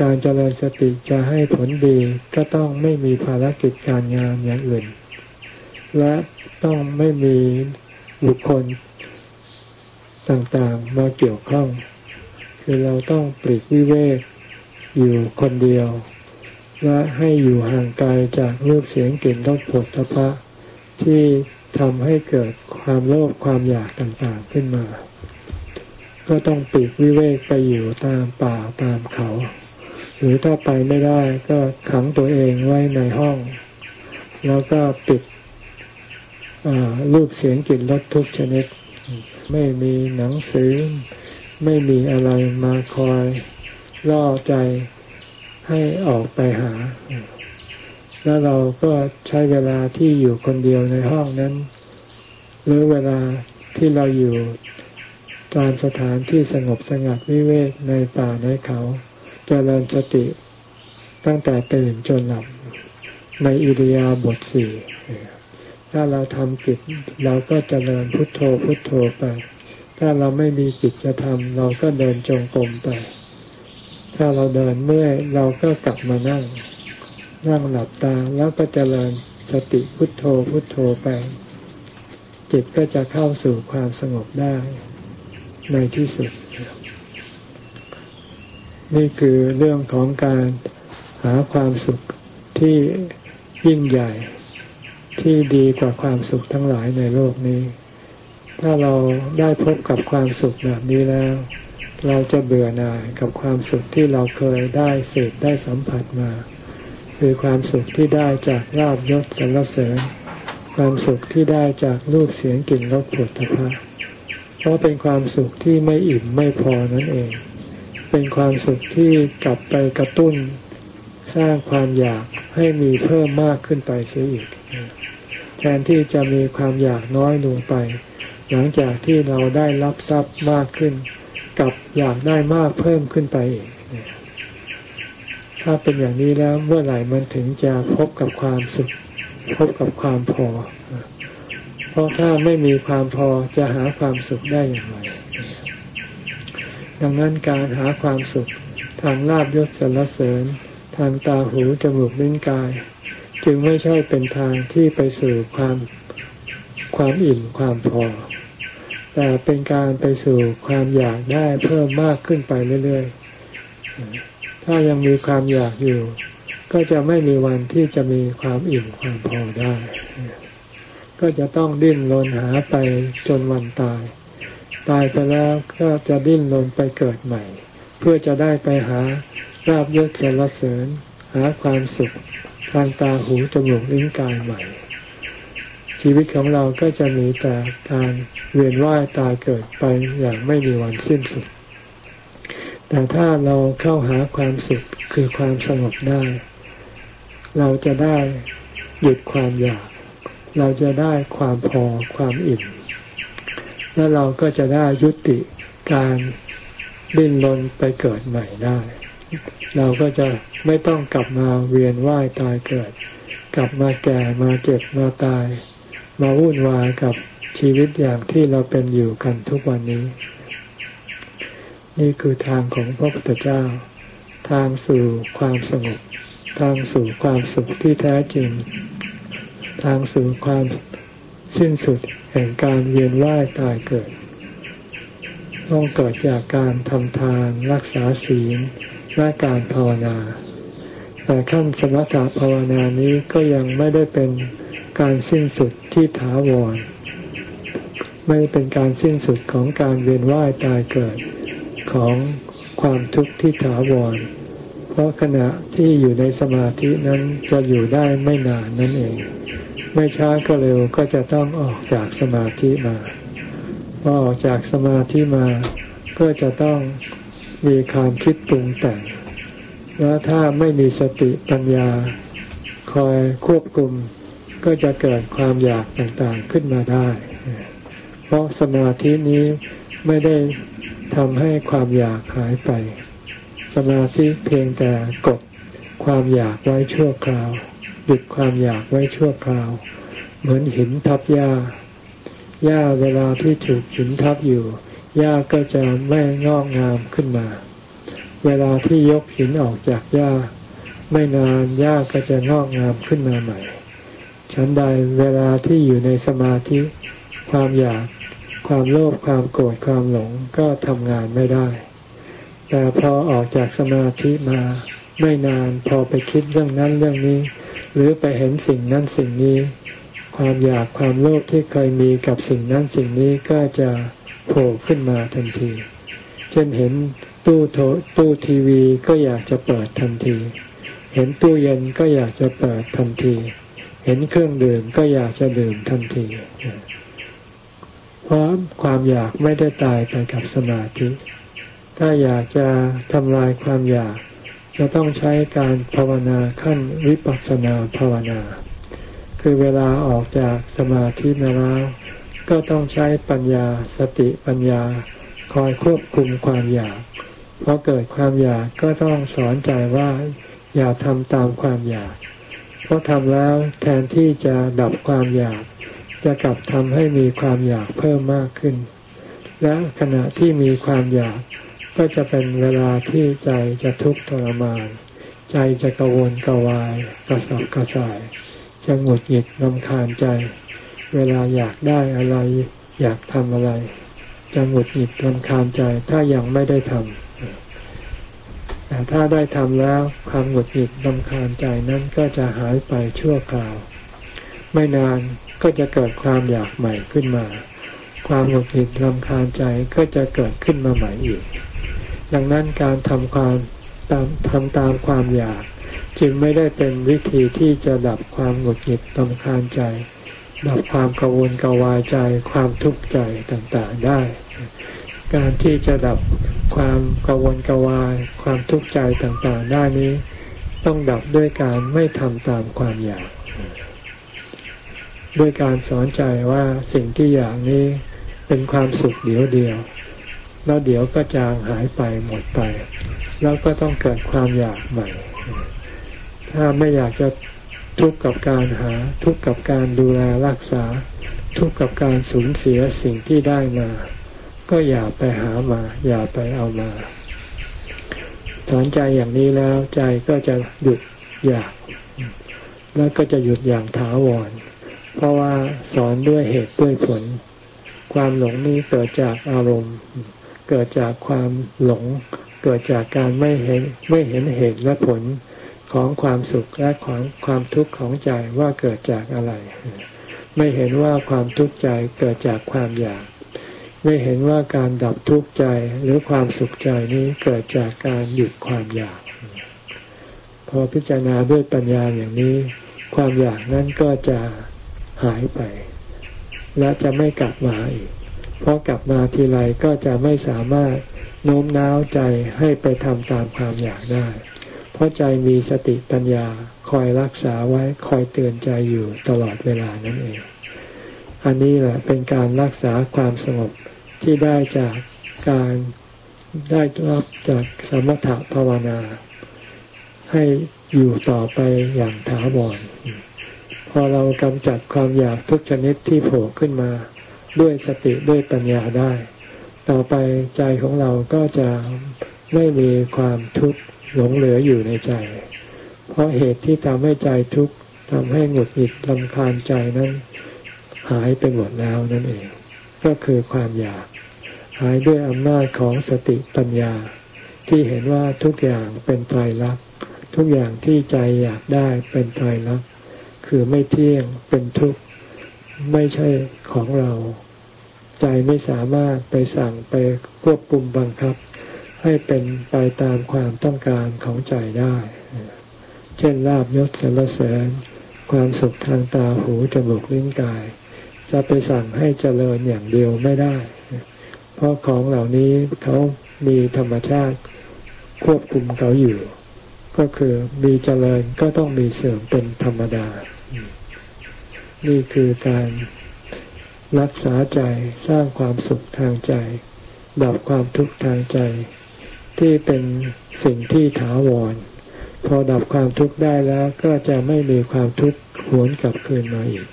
การเจริญสติจะให้ผลดีก็ต้องไม่มีภารกิจการงานอย่างอื่น และต้องไม่มีบุคคล ต่างๆมาเกี่ยวข้อง คือเราต้องปลีกวิเวกอยู่คนเดียว และให้อยู่ห่างไกลจากรูปเสียงกลิ่นรสผลพะที่ทำให้เกิดความโลภความอยากต่างๆขึ้นมา ก็ต้องปีกวิเวกไปอยู่ตามป่าตามเขา หรือถ้าไปไม่ได้ก็ขังตัวเองไว้ในห้อง แล้วก็ปิดรูปเสียงกลิ่นรสทุกชนิด ไม่มีหนังสือ ไม่มีอะไรมาคอยล่อใจให้ออกไปหา แล้วเราก็ใช้เวลาที่อยู่คนเดียวในห้องนั้น หรือเวลาที่เราอยู่ตามสถานที่สงบสงัดวิเวกในป่าในเขาจเจริญสติตั้งแต่ตื่นจนหลับในอิริยาบถสี่ ถ้าเราทำกิจเราก็จเจริญพุทโธพุทโธไป ถ้าเราไม่มีกิจจะทำเราก็เดินจงกรมไป ถ้าเราเดินเมื่อยเราก็กลับมานั่ง นั่งหลับตาแล้วก็จเจริญสติพุทโธพุทโธไป จิตก็จะเข้าสู่ความสงบได้ในที่สุด นี่คือเรื่องของการหาความสุขที่ยิ่งใหญ่ ที่ดีกว่าความสุขทั้งหลายในโลกนี้ ถ้าเราได้พบกับความสุขแบบนี้แล้ว เราจะเบื่อหน่ายกับความสุขที่เราเคยได้เสพได้สัมผัสมา คือความสุขที่ได้จากลาบยศสรรเสริญ ความสุขที่ได้จากรูปเสียงกลิ่นรสผลิตภัณฑ์เพราะเป็นความสุขที่ไม่อิ่มไม่พอนั่นเอง เป็นความสุขที่กลับไปกระตุ้น สร้างความอยาก ให้มีเพิ่มมากขึ้นไปเสียอีก แทนที่จะมีความอยากน้อยลงไป หลังจากที่เราได้รับทรัพย์มากขึ้น กับอยากได้มากเพิ่มขึ้นไปอีก ถ้าเป็นอย่างนี้แล้วเมื่อไหร่มันถึงจะพบกับความสุขพบกับความพอ เพราะถ้าไม่มีความพอจะหาความสุขได้อย่างไรดังนั้นการหาความสุขทางลาบยศสรรเสริญ ทางตาหูจมูกลิ้นกาย จึงไม่ใช่เป็นทางที่ไปสู่ความความอิ่มความพอ แต่เป็นการไปสู่ความอยากได้เพิ่มมากขึ้นไปเรื่อยๆ ถ้ายังมีความอยากอยู่ ก็จะไม่มีวันที่จะมีความอิ่มความพอได้ ก็จะต้องดิ้นรนหาไปจนวันตาย ตายไปแล้วก็จะดิ้นรนไปเกิดใหม่ เพื่อจะได้ไปหา ราบยศเสรเสริญ หาความสุขทางตาหูจมูกลิ้นกายใหม่ ชีวิตของเราก็จะมีแต่การเวียนว่ายตายเกิดไปอย่างไม่มีวันสิ้นสุด แต่ถ้าเราเข้าหาความสุขคือความสงบได้ เราจะได้หยุดความอยาก เราจะได้ความพอความอิ่มและเราก็จะได้ยุติการดิ้นรนไปเกิดใหม่ได้ เราก็จะไม่ต้องกลับมาเวียนว่ายตายเกิด กลับมาแก่มาเจ็บมาตาย มาวุ่นวายกับชีวิตอย่างที่เราเป็นอยู่กันทุกวันนี้ นี่คือทางของพระพุทธเจ้า ทางสู่ความสงบทางสู่ความสุขที่แท้จริง ทางสู่ความสิ้นสุดแห่งการเวียนว่ายตายเกิด ต้องเกิดจากการทำทานรักษาศีล และการภาวนา แต่ขั้นสมถะภาวนานี้ก็ยังไม่ได้เป็นการสิ้นสุดที่ถาวร ไม่เป็นการสิ้นสุดของการเวียนว่ายตายเกิดของความทุกข์ที่ถาวร เพราะขณะที่อยู่ในสมาธินั้นจะอยู่ได้ไม่นานนั่นเอง ไม่ช้าก็เร็วก็จะต้องออกจากสมาธิมาพอออกจากสมาธิมาก็จะต้อง มีความคิดปรุงแต่ง แล้วถ้าไม่มีสติปัญญา คอยควบคุมก็จะเกิดความอยากต่างๆขึ้นมาได้ เพราะสมาธินี้ไม่ได้ทำให้ความอยากหายไป สมาธิเพียงแต่กดความอยากไว้ชั่วคราว หยุดความอยากไว้ชั่วคราว เหมือนหินทับหญ้าหญ้าเวลาที่ถูกหินทับอยู่ หญ้าก็จะไม่งอกงามขึ้นมา เวลาที่ยกหินออกจากหญ้า ไม่นานหญ้าก็จะงอกงามขึ้นมาใหม่ ฉันใดเวลาที่อยู่ในสมาธิ ความอยาก ความโลภ ความโกรธ ความหลงก็ทำงานไม่ได้ แต่พอออกจากสมาธิมา ไม่นานพอไปคิดเรื่องนั้นเรื่องนี้ หรือไปเห็นสิ่งนั้นสิ่งนี้ ความอยากความโลภที่เคยมีกับสิ่งนั้นสิ่งนี้ก็จะ โผล่ขึ้นมาทันที เช่นเห็นตู้โถตู้ทีวีก็อยากจะเปิดทันที เห็นตู้เย็นก็อยากจะเปิดทันที เห็นเครื่องดื่มก็อยากจะดื่มทันที เพราะความอยากไม่ได้ตายไปกับสมาธิ ถ้าอยากจะทำลายความอยาก จะต้องใช้การภาวนาขั้นวิปัสสนาภาวนา คือเวลาออกจากสมาธิมาแล้ว ก็ต้องใช้ปัญญาสติปัญญาคอยควบคุมความอยากพอเกิดความอยากก็ต้องสอนใจว่าอย่าทำตามความอยาก เพราะทำแล้วแทนที่จะดับความอยาก จะกลับทำให้มีความอยากเพิ่มมากขึ้น และขณะที่มีความอยากก็จะเป็นเวลาที่ใจจะทุกข์ทรมาน ใจจะกระวนกระวาย กระสับกระส่ายจะหงุดหงิดลำคาญใจ เวลาอยากได้อะไร อยากทำอะไร จะหงุดหงิดรำคาญใจถ้ายังไม่ได้ทำแต่ถ้าได้ทำแล้วความหงุดหงิดลำคาญใจนั้นก็จะหายไปชั่วคราว ไม่นานก็จะเกิดความอยากใหม่ขึ้นมา ความหงุดหงิดลำคาญใจก็จะเกิดขึ้นมาใหม่อีก ดังนั้นการทำความตามทำตามความอยาก จึงไม่ได้เป็นวิธีที่จะดับความหงุดหงิดลำคาญใจ ดับความกังวลกวายใจความทุกข์ใจต่างๆได้ การที่จะดับความกังวลกวาย ความทุกข์ใจต่างๆ ได้นี้ ต้องดับด้วยการไม่ทำตามความอยาก ด้วยการสอนใจว่าสิ่งที่อยากนี้เป็นความสุขเดียวเดียวแล้วเดี๋ยวก็จางหายไปหมดไป แล้วก็ต้องเกิดความอยากใหม่ ถ้าไม่อยากจะ ทุกข์กับการหา ทุกข์กับการดูแลรักษา ทุกข์กับการสูญเสียสิ่งที่ได้มา ก็อย่าไปหามา อย่าไปเอามาสอนใจอย่างนี้แล้วใจก็จะหยุดอยาก แล้วก็จะหยุดอย่างถาวร เพราะว่าสอนด้วยเหตุด้วยผล ความหลงนี้เกิดจากอารมณ์ เกิดจากความหลง เกิดจากการไม่เห็นไม่เห็นเหตุและผล ของความสุขและของความทุกข์ของใจว่าเกิดจากอะไร ไม่เห็นว่าความทุกข์ใจเกิดจากความอยาก ไม่เห็นว่าการดับทุกข์ใจหรือความสุขใจนี้เกิดจากการหยุดความอยาก พอพิจารณาด้วยปัญญาอย่างนี้ ความอยากนั้นก็จะหายไป และจะไม่กลับมาอีก เพราะกลับมาทีไรก็จะไม่สามารถโน้มน้าวใจให้ไปทำตามความอยากได้ เพราะใจมีสติปัญญาคอยรักษาไว้คอยเตือนใจอยู่ตลอดเวลานั่นเอง อันนี้แหละเป็นการรักษาความสงบที่ได้จากการได้รับจากสมถะภาวนา ให้อยู่ต่อไปอย่างถาวรพอเรากำจัดความอยากทุกชนิดที่โผล่ขึ้นมา ด้วยสติด้วยปัญญาได้ ต่อไปใจของเราก็จะไม่มีความทุกข์ หลงเหลืออยู่ในใจ เพราะเหตุที่ทำให้ใจทุกข์ทำให้หงุดหงิดลำคาญใจนั้น หายไปหมดแล้วนั่นเอง ก็คือความอยาก หายด้วยอำนาจของสติปัญญา ที่เห็นว่าทุกอย่างเป็นไตรลักษณ์ทุกอย่างที่ใจอยากได้เป็นไตรลักษณ์คือไม่เที่ยงเป็นทุกข์ไม่ใช่ของเรา ใจไม่สามารถไปสั่งไปควบคุมบังคับ ให้เป็นไปตามความต้องการของใจได้ เช่นลาบยศสรรเสริญ ความสุขทางตาหูจมูกลิ้นกาย จะไปสั่งให้เจริญอย่างเดียวไม่ได้ เพราะของเหล่านี้เขามีธรรมชาติควบคุมเขาอยู่ ก็คือมีเจริญก็ต้องมีเสื่อมเป็นธรรมดา นี่คือการรักษาใจสร้างความสุขทางใจ ดับความทุกข์ทางใจ ที่เป็นสิ่งที่ถาวร พอดับความทุกข์ได้แล้วก็จะไม่มีความทุกข์หวนกลับคืนมาอีก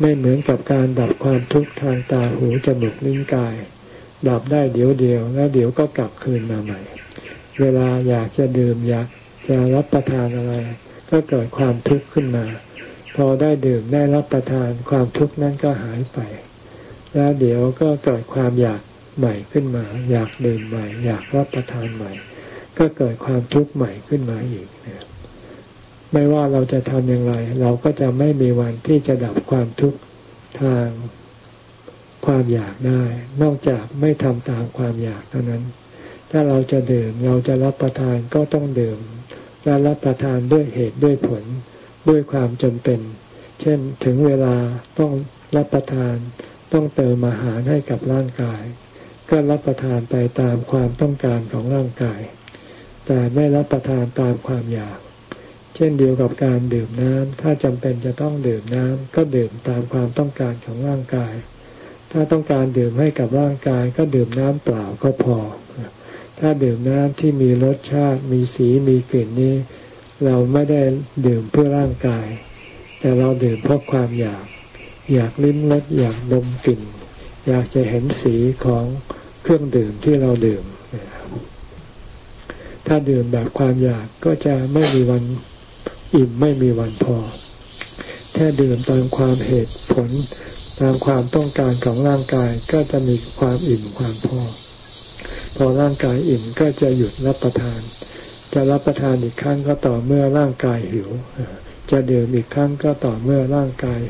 ไม่เหมือนกับการดับความทุกข์ทางตาหูจมูกลิ้นกาย ดับได้เดี๋ยวเดียวแล้วเดี๋ยวก็กลับคืนมาใหม่ เวลาอยากจะดื่มอยากจะรับประทานอะไร ก็เกิดความทุกข์ขึ้นมา พอได้ดื่มได้รับประทานความทุกข์นั้นก็หายไป แล้วเดี๋ยวก็เกิดความอยาก ใหม่ขึ้นมา อยากดื่มใหม่ อยากรับประทานใหม่ ก็เกิดความทุกข์ใหม่ขึ้นมาอีกนะไม่ว่าเราจะทำอย่างไร เราก็จะไม่มีวันที่จะดับความทุกข์ทางความอยากได้ นอกจากไม่ทำตามความอยากเท่านั้น ถ้าเราจะดื่มเราจะรับประทานก็ต้องดื่มและรับประทานด้วยเหตุด้วยผล ด้วยความจำเป็น เช่นถึงเวลาต้องรับประทาน ต้องเติมอาหารให้กับร่างกาย ก็รับประทานไปตามความต้องการของร่างกาย แต่ไม่รับประทานตามความอยาก เช่นเดียวกับการดื่มน้ำถ้าจำเป็นจะต้องดื่มน้ำก็ดื่มตามความต้องการของร่างกาย ถ้าต้องการดื่มให้กับร่างกายก็ดื่มน้ำเปล่าก็พอ ถ้าดื่มน้ำที่มีรสชาติ มีสีมีกลิ่นนี้ เราไม่ได้ดื่มเพื่อร่างกาย แต่เราดื่มเพราะความอยาก อยากลิ้มรสอยากดมกลิ่น อยากจะเห็นสีของเครื่องดื่มที่เราดื่ม ถ้าดื่มแบบความอยากก็จะไม่มีวันอิ่มไม่มีวันพอแค่ดื่มตามความเหตุผลตามความต้องการของร่างกายก็จะมีความอิ่มความพอ พอร่างกายอิ่มก็จะหยุดรับประทาน จะรับประทานอีกครั้งก็ต่อเมื่อร่างกายหิว จะดื่มอีกครั้งก็ต่อเมื่อร่างกาย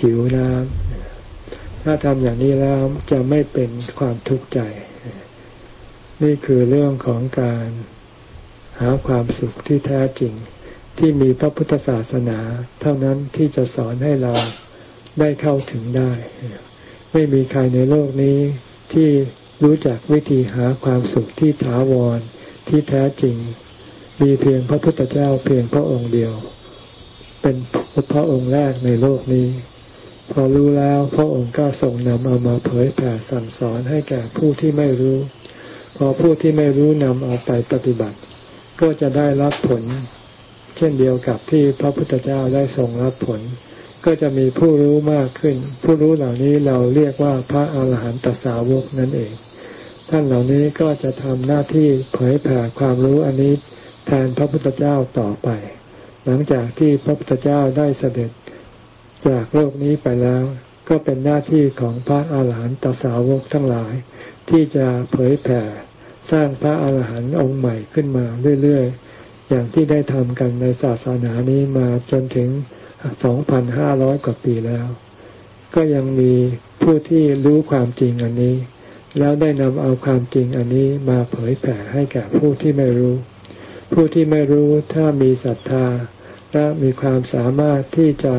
หิวน้ำ ถ้าทำอย่างนี้แล้วจะไม่เป็นความทุกข์ใจ นี่คือเรื่องของการหาความสุขที่แท้จริง ที่มีพระพุทธศาสนา เท่านั้นที่จะสอนให้เราได้เข้าถึงได้ ไม่มีใครในโลกนี้ที่รู้จักวิธีหาความสุขที่ถาวรที่แท้จริง มีเพียงพระพุทธเจ้าเพียงพระองค์เดียว เป็นพระองค์แรกในโลกนี้ พอรู้แล้วพระองค์ก็ทรงนำเอามาเผยแผ่สั่งสอนให้แก่ผู้ที่ไม่รู้ พอผู้ที่ไม่รู้นำเอาไปปฏิบัติ ก็จะได้รับผล เช่นเดียวกับที่พระพุทธเจ้าได้ทรงรับผล ก็จะมีผู้รู้มากขึ้น ผู้รู้เหล่านี้เราเรียกว่าพระอาหารหันตสาวกนั่นเอง ท่านเหล่านี้ก็จะทำหน้าที่เผยแผ่ความรู้อันนี้แทนพระพุทธเจ้าต่อไป หลังจากที่พระพุทธเจ้าได้เสด็จ จากโลกนี้ไปแล้ว ก็เป็นหน้าที่ของพระอาหารหันตสาวกทั้งหลาย ที่จะเผยแผ่สร้างพระอาหารหันต์องค์ใหม่ขึ้นมาเรื่อยๆ อย่างที่ได้ทำกันในศาสนานี้มาจนถึงสองพันห้าร้อยกว่าปีแล้ว ก็ยังมีผู้ที่รู้ความจริงอันนี้ แล้วได้นำเอาความจริงอันนี้มาเผยแผ่ให้แก่ผู้ที่ไม่รู้ ผู้ที่ไม่รู้ถ้ามีศรัทธาและมีความสามารถที่จะ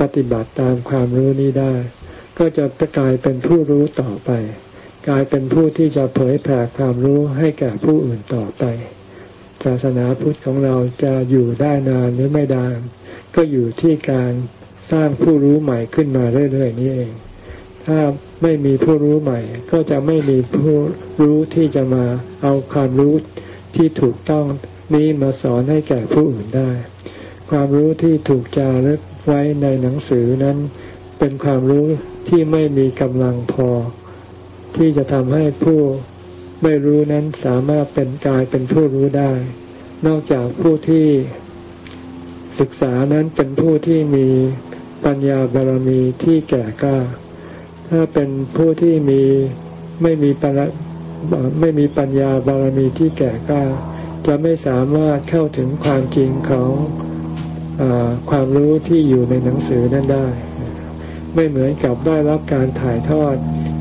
ปฏิบัติตามความรู้นี้ได้ ก็จะกลายเป็นผู้รู้ต่อไป กลายเป็นผู้ที่จะเผยแผ่ความรู้ให้แก่ผู้อื่นต่อไป ศาสนาพุทธของเราจะอยู่ได้นานหรือไม่ได้ก็อยู่ที่การสร้างผู้รู้ใหม่ขึ้นมาเรื่อยๆ นี้เอง ถ้าไม่มีผู้รู้ใหม่ ก็จะไม่มีผู้รู้ที่จะมาเอาความรู้ที่ถูกต้องนี้มาสอนให้แก่ผู้อื่นได้ ความรู้ที่ถูกจารึก ไว้ในหนังสือนั้น เป็นความรู้ที่ไม่มีกำลังพอ ที่จะทำให้ผู้ไม่รู้นั้นสามารถเป็นกายเป็นผู้รู้ได้ นอกจากผู้ที่ศึกษานั้นเป็นผู้ที่มีปัญญาบารมีที่แก่กล้า ถ้าเป็นผู้ที่มีไม่มีปัญไม่มีปัญญาบารมีที่แก่กล้า จะไม่สามารถเข้าถึงความจริงของ ความรู้ที่อยู่ในหนังสือนั้นได้ ไม่เหมือนกับได้รับการถ่ายทอด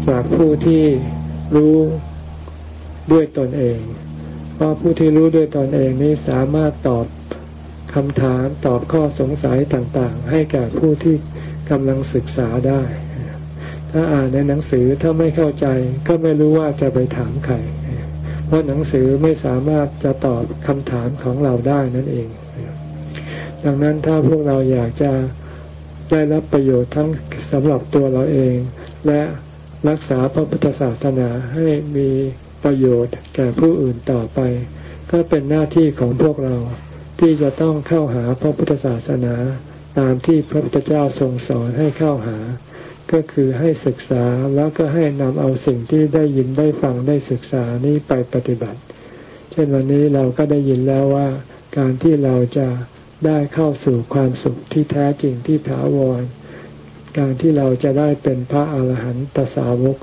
จากผู้ที่รู้ด้วยตนเองเพราะผู้ที่รู้ด้วยตนเองนี้สามารถตอบคำถามตอบข้อสงสัยต่างๆ ให้แก่ผู้ที่กำลังศึกษาได้ ถ้าอ่านในหนังสือถ้าไม่เข้าใจก็ไม่รู้ว่าจะไปถามใคร เพราะหนังสือไม่สามารถจะตอบคำถามของเราได้นั่นเอง ดังนั้นถ้าพวกเราอยากจะได้รับประโยชน์ทั้งสำหรับตัวเราเอง และรักษาพระพุทธศาสนาให้มีประโยชน์แก่ผู้อื่นต่อไป ก็เป็นหน้าที่ของพวกเราที่จะต้องเข้าหาพระพุทธศาสนา ตามที่พระพุทธเจ้าทรงสอนให้เข้าหา ก็คือให้ศึกษาแล้วก็ให้นำเอาสิ่งที่ได้ยินได้ฟังได้ศึกษานี้ไปปฏิบัติ เช่นวันนี้เราก็ได้ยินแล้วว่า การที่เราจะ ได้เข้าสู่ความสุขที่แท้จริงที่ถาวร การที่เราจะได้เป็นพระอาหารหันตสาวก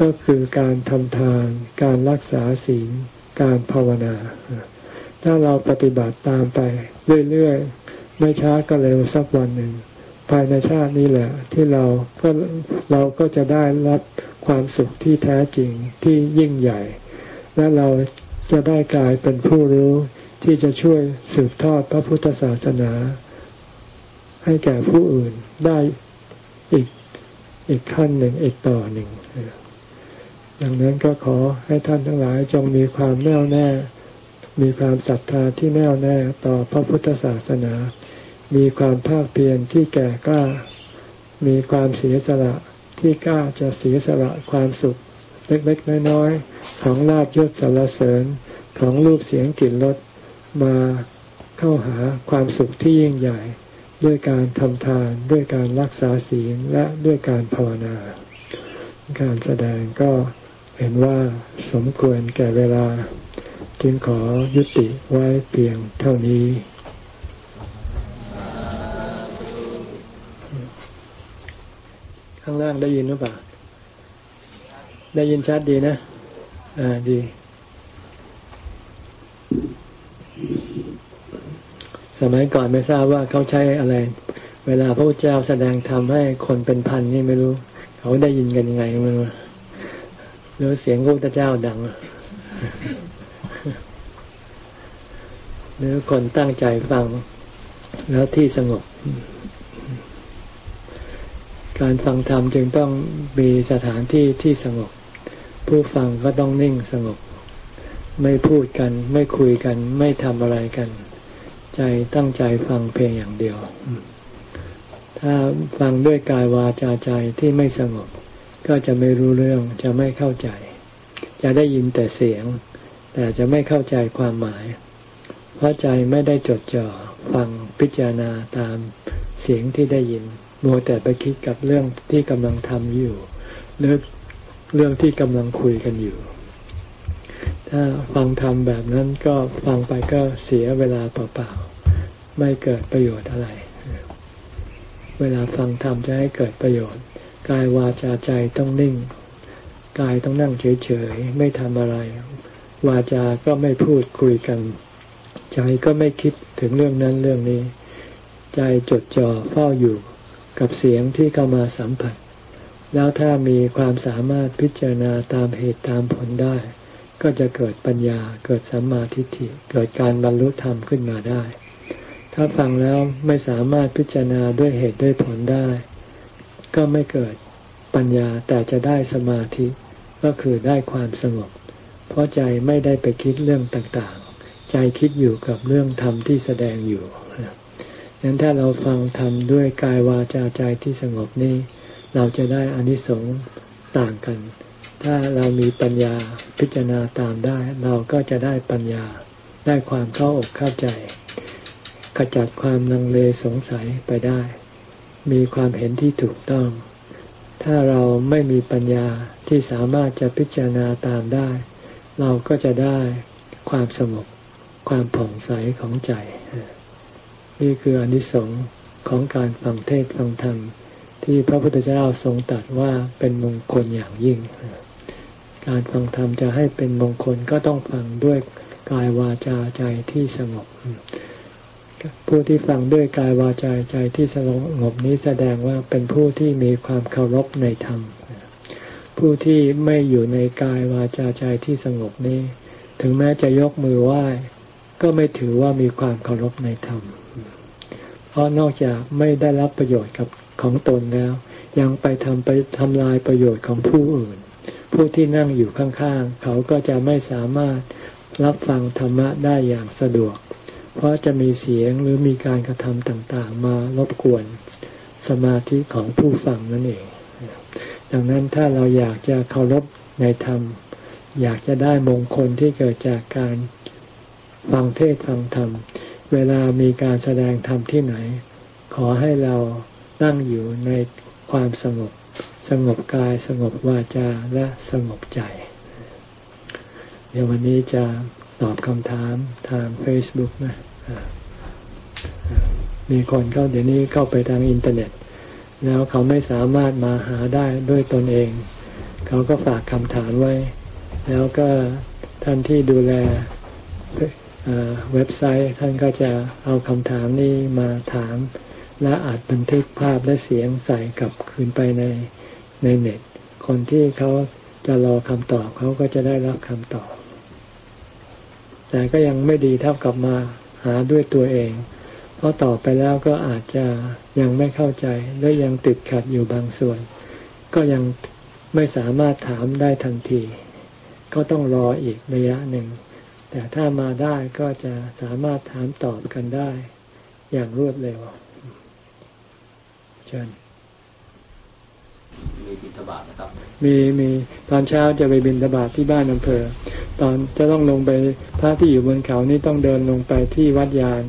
ก็คือการทำทาน การรักษาศีล การภาวนา ถ้าเราปฏิบัติตามไปเรื่อยๆ ไม่ช้าก็เร็วสักวันหนึ่ง ภายในชาตินี้แหละ ที่เราก็เราก็จะได้รับความสุขที่แท้จริงที่ยิ่งใหญ่ และเราจะได้กลายเป็นผู้รู้ ที่จะช่วยสืบทอดพระพุทธศาสนา ให้แก่ผู้อื่นได้อีกอีกขั้นหนึ่งอีกต่อหนึ่ง ดังนั้นก็ขอให้ท่านทั้งหลายจงมีความแน่วแน่ มีความศรัทธาที่แน่วแน่ต่อพระพุทธศาสนา มีความภาคเพียรที่แก่กล้า มีความเสียสละที่กล้าจะเสียสละความสุขเล็กๆน้อยๆของลาบยศสารเสริญของรูปเสียงกลิ่นรส มาเข้าหาความสุขที่ยิ่งใหญ่ ด้วยการทำทานด้วยการรักษาศีลและด้วยการภาวนา การแสดงก็เห็นว่าสมควรแก่เวลา จึงขอยุติไว้เพียงเท่านี้ข้างล่างได้ยินหรือเปล่า ได้ยินชัดดีนะ อ่า ดี สมัยก่อนไม่ทราบว่าเขาใช้อะไร เวลาพระเจ้าแสดงธรรมให้คนเป็นพันนี่ไม่รู้ เขาได้ยินกันยังไงไม่รู้หรือเสียงพระเจ้าดังหรือคนตั้งใจฟัง แล้วที่สงบ การฟังธรรมจึงต้องมีสถานที่ที่สงบ ผู้ฟังก็ต้องนิ่งสงบ ไม่พูดกัน ไม่คุยกัน ไม่ทำอะไรกัน ใจตั้งใจฟังเพียงอย่างเดียว ถ้าฟังด้วยกายวาจาใจที่ไม่สงบ ก็จะไม่รู้เรื่องจะไม่เข้าใจ จะได้ยินแต่เสียง แต่จะไม่เข้าใจความหมาย เพราะใจไม่ได้จดจ่อฟังพิจารณาตามเสียงที่ได้ยินมัวแต่ไปคิดกับเรื่องที่กำลังทำอยู่หรือเรื่องที่กำลังคุยกันอยู่ ถ้าฟังทำแบบนั้นก็ฟังไปก็เสียเวลาเปล่าๆไม่เกิดประโยชน์อะไร เวลาฟังธรรมจะให้เกิดประโยชน์ กายวาจาใจต้องนิ่ง กายต้องนั่งเฉยๆไม่ทำอะไร วาจา ก็ไม่พูดคุยกัน ใจก็ไม่คิดถึงเรื่องนั้นเรื่องนี้ ใจจดจ่อเฝ้าอยู่กับเสียงที่เข้ามาสัมผัส แล้วถ้ามีความสามารถพิจารณาตามเหตุตามผลได้ ก็จะเกิดปัญญาเกิดสัมมาทิฏฐิเกิดการบรรลุธรรมขึ้นมาได้ ถ้าฟังแล้วไม่สามารถพิจารณาด้วยเหตุด้วยผลได้ ก็ไม่เกิดปัญญาแต่จะได้สมาธิก็คือได้ความสงบ เพราะใจไม่ได้ไปคิดเรื่องต่างๆ ใจคิดอยู่กับเรื่องธรรมที่แสดงอยู่งั้นถ้าเราฟังธรรมด้วยกายวาจาใจที่สงบนี้ เราจะได้อานิสงส์ต่างกัน ถ้าเรามีปัญญาพิจารณาตามได้ เราก็จะได้ปัญญาได้ความเข้าอกเข้าใจขจัดความลังเลสงสัยไปได้ มีความเห็นที่ถูกต้อง ถ้าเราไม่มีปัญญาที่สามารถจะพิจารณาตามได้ เราก็จะได้ความสงบความผ่องใสของใจ นี่คืออนิสงส์ของการฟังเทศฟังธรรมที่พระพุทธเจ้าทรงตรัสว่าเป็นมงคลอย่างยิ่ง การฟังธรรมจะให้เป็นมงคลก็ต้องฟังด้วยกายวาจาใจที่สงบ ผู้ที่ฟังด้วยกายวาจาใจที่สงบนี้แสดงว่าเป็นผู้ที่มีความเคารพในธรรม ผู้ที่ไม่อยู่ในกายวาจาใจที่สงบนี้ ถึงแม้จะยกมือไหว้ก็ไม่ถือว่ามีความเคารพในธรรม เพราะนอกจากไม่ได้รับประโยชน์กับของตนแล้ว ยังไปทำไปทำลายประโยชน์ของผู้อื่น ผู้ที่นั่งอยู่ข้างๆ เขาก็จะไม่สามารถรับฟังธรรมะได้อย่างสะดวก เพราะจะมีเสียงหรือมีการกระทำต่างๆ มารบกวนสมาธิของผู้ฟังนั่นเอง ดังนั้นถ้าเราอยากจะเคารพในธรรม อยากจะได้มงคลที่เกิดจากการฟังเทศฟังธรรม เวลามีการแสดงธรรมที่ไหน ขอให้เราตั้งอยู่ในความสงบ สงบกายสงบวาจาและสงบใจ เดี๋ยววันนี้จะตอบคำถามทาง Facebook นะมีคนเข้าเดี๋ยวนี้เข้าไปทางอินเทอร์เน็ต แล้วเขาไม่สามารถมาหาได้ด้วยตนเอง เขาก็ฝากคำถามไว้ แล้วก็ท่านที่ดูแลเว็บไซต์ท่านก็จะเอาคำถามนี้มาถาม และอาจบันทึกภาพและเสียงใส่กลับคืนไปใน ในเน็ต คนที่เขาจะรอคำตอบเขาก็จะได้รับคำตอบ แต่ก็ยังไม่ดีเท่ากับมาหาด้วยตัวเอง เพราะต่อไปแล้วก็อาจจะยังไม่เข้าใจและยังติดขัดอยู่บางส่วน ก็ยังไม่สามารถถามได้ทันที ก็ต้องรออีกระยะหนึ่ง แต่ถ้ามาได้ก็จะสามารถถามตอบกันได้ อย่างรวดเร็วเชิญ มีบินทบาทนะครับ มีมีตอนเช้าจะไปบินทบาทที่บ้านอำเภอ ตอนจะต้องลงไปพระที่อยู่บนเขานี่ต้องเดินลงไปที่วัดยาน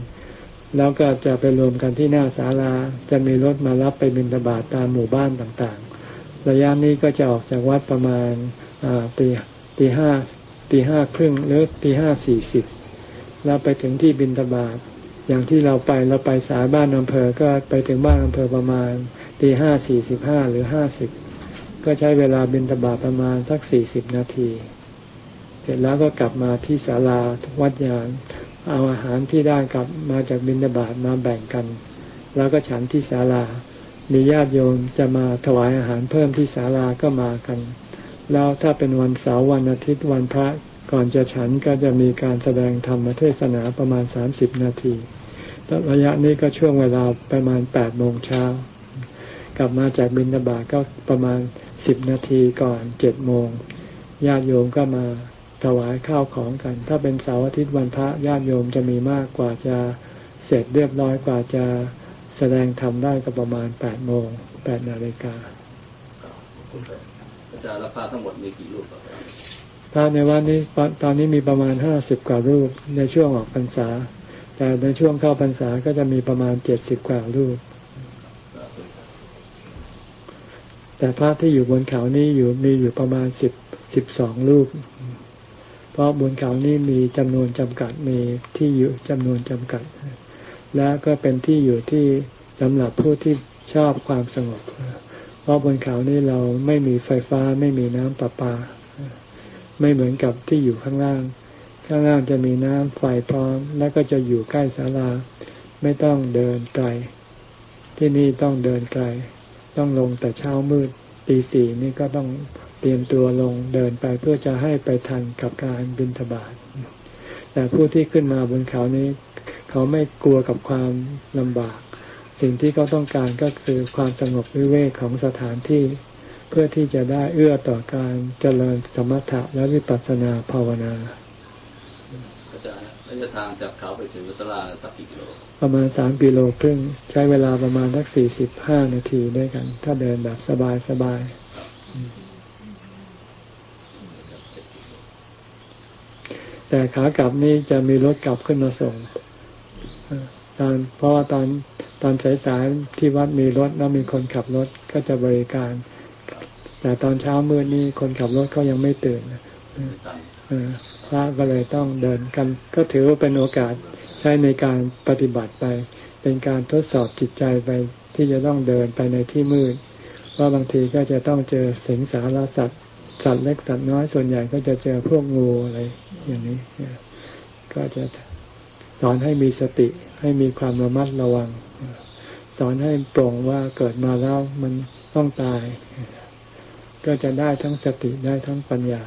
แล้วก็จะไปรวมกันที่หน้าศาลา จะมีรถมารับไปบินทบาทตามหมู่บ้านต่างๆ ระยะนี้ก็จะออกจากวัดประมาณตีตีห้าตีห้าครึ่งหรือตีห้าสี่สิบแล้วไปถึงที่บินตบาท อย่างที่เราไปเราไปสายบ้านอำเภอก็ไปถึงบ้านอำเภอประมาณตีห้าสี่สิบห้าหรือห้าสิบก็ใช้เวลาบินตบาประมาณสักสี่สิบนาที เสร็จแล้วก็กลับมาที่ศาลาวัดยานเอาอาหารที่ได้กลับมาจากบิณฑบาตมาแบ่งกัน แล้วก็ฉันที่ศาลามีญาติโยมจะมาถวายอาหารเพิ่มที่ศาลาก็มากัน แล้วถ้าเป็นวันเสาร์วันอาทิตย์วันพระก่อนจะฉันก็จะมีการแสดงธรรมเทศนาประมาณสามสิบนาที ระยะนี้ก็ช่วงเวลาประมาณแปดโมงเช้ากลับมาจากบินฑบาตก็ประมาณสิบนาทีก่อนเจ็ดโมงญาติโยมก็มาถวายข้าวของกัน ถ้าเป็นเสาร์อาทิตย์วันพระญาติโยมจะมีมากกว่าจะเสร็จเรียบร้อยกว่าจะแสดงธรรมได้ก็ประมาณแปดโมงแปดนาฬิกาอาจารย์ละพระทั้งหมดมีกี่รูปครับพระในวันนี้ตอนนี้มีประมาณห้าสิบกว่ารูปในช่วงออกพรรษา แต่ในช่วงเข้าพรรษาก็จะมีประมาณเจ็ดสิบกว่ารูป แต่พระที่อยู่บนเขานี้อยู่มีอยู่ประมาณสิบสิบสองรูป เพราะบนเขานี้มีจำนวนจำกัดมีที่อยู่จำนวนจำกัด และก็เป็นที่อยู่ที่สำหรับผู้ที่ชอบความสงบ เพราะบนเขานี้เราไม่มีไฟฟ้าไม่มีน้ำประปา ไม่เหมือนกับที่อยู่ข้างล่าง ข้างล่างจะมีน้ำไฟพร้อม และก็จะอยู่ใกล้ศาลา ไม่ต้องเดินไกล ที่นี่ต้องเดินไกล ต้องลงแต่เช้ามืดตีสี่นี่ก็ต้องเตรียมตัวลงเดินไปเพื่อจะให้ไปทันกับการบินทบาทแต่ผู้ที่ขึ้นมาบนเขานี้ เขาไม่กลัวกับความลำบาก สิ่งที่เขาต้องการก็คือความสงบวิเวกของสถานที่ เพื่อที่จะได้เอื้อต่อการเจริญสมถะและวิปัสสนาภาวนา รย์ระยะทางจากเขาไปถึงวัสลาสักกี่กิโล ประมาณสามกิโลครึ่งใช้เวลาประมาณสักสี่สิบห้านาทีด้วยกัน ถ้าเดินแบบสบายสบายแต่ขากลับนี่จะมีรถกลับขึ้นมาส่งตอนเพราะว่าตอนตอนสายๆที่วัดมีรถแล้วมีคนขับรถก็จะบริการ แต่ตอนเช้ามืดนี่คนขับรถเขายังไม่ตื่น พระก็เลยต้องเดินกัน ก็ถือว่าเป็นโอกาสใช้ในการปฏิบัติไป เป็นการทดสอบจิตใจไปที่จะต้องเดินไปในที่มืดว่าบางทีก็จะต้องเจอสิงสารสัตว์สัตว์เล็กสัตว์น้อยส่วนใหญ่ก็จะเจอพวกงูอะไรอย่างนี้ ก็จะสอนให้มีสติให้มีความระมัดระวัง สอนให้ปรงว่าเกิดมาแล้วมันต้องตาย ก็จะได้ทั้งสติได้ทั้งปัญญา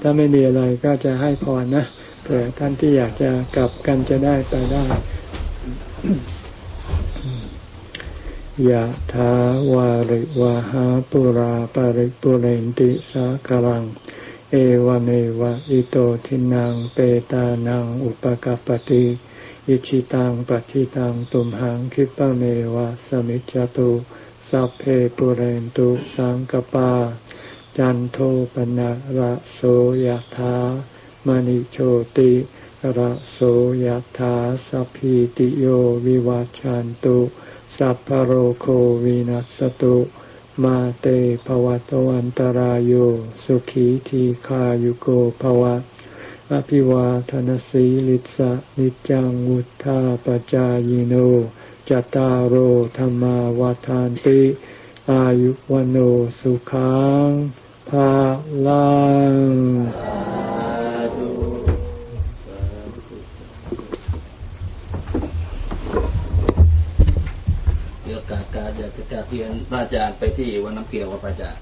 ถ้าไม่มีอะไรก็จะให้พรนะเผื่อท่านที่อยากจะกลับกันจะได้ไปได้ยะถาวาริวาหาปุราปาริปุเรนติสากลัง เอวเมวะอิโตทินังเปตานังอุปกปติอิชิตังปฏิตังตุมหังคิปะเมวะสมิจจตุ สัพเพปุเรนตุสังกปา จันโทปนะระโสยธามณิโชติระโสยธาสัพพิติโยวิวัจจันตุ สัพพโรโควินัสตุมาเตภวัตวันตารโยสุขีทีขายุโกภวะ อภิวาทนสีลิสะนิจังวุธาปจายโน จตารโหธรรมาวาทานติ อายุวันโอสุขังภาลังเดี๋ยวกาดการอยากจะกาเรียนพระอาจารย์ไปที่วันน้ำเกลียวกับพระอาจารย์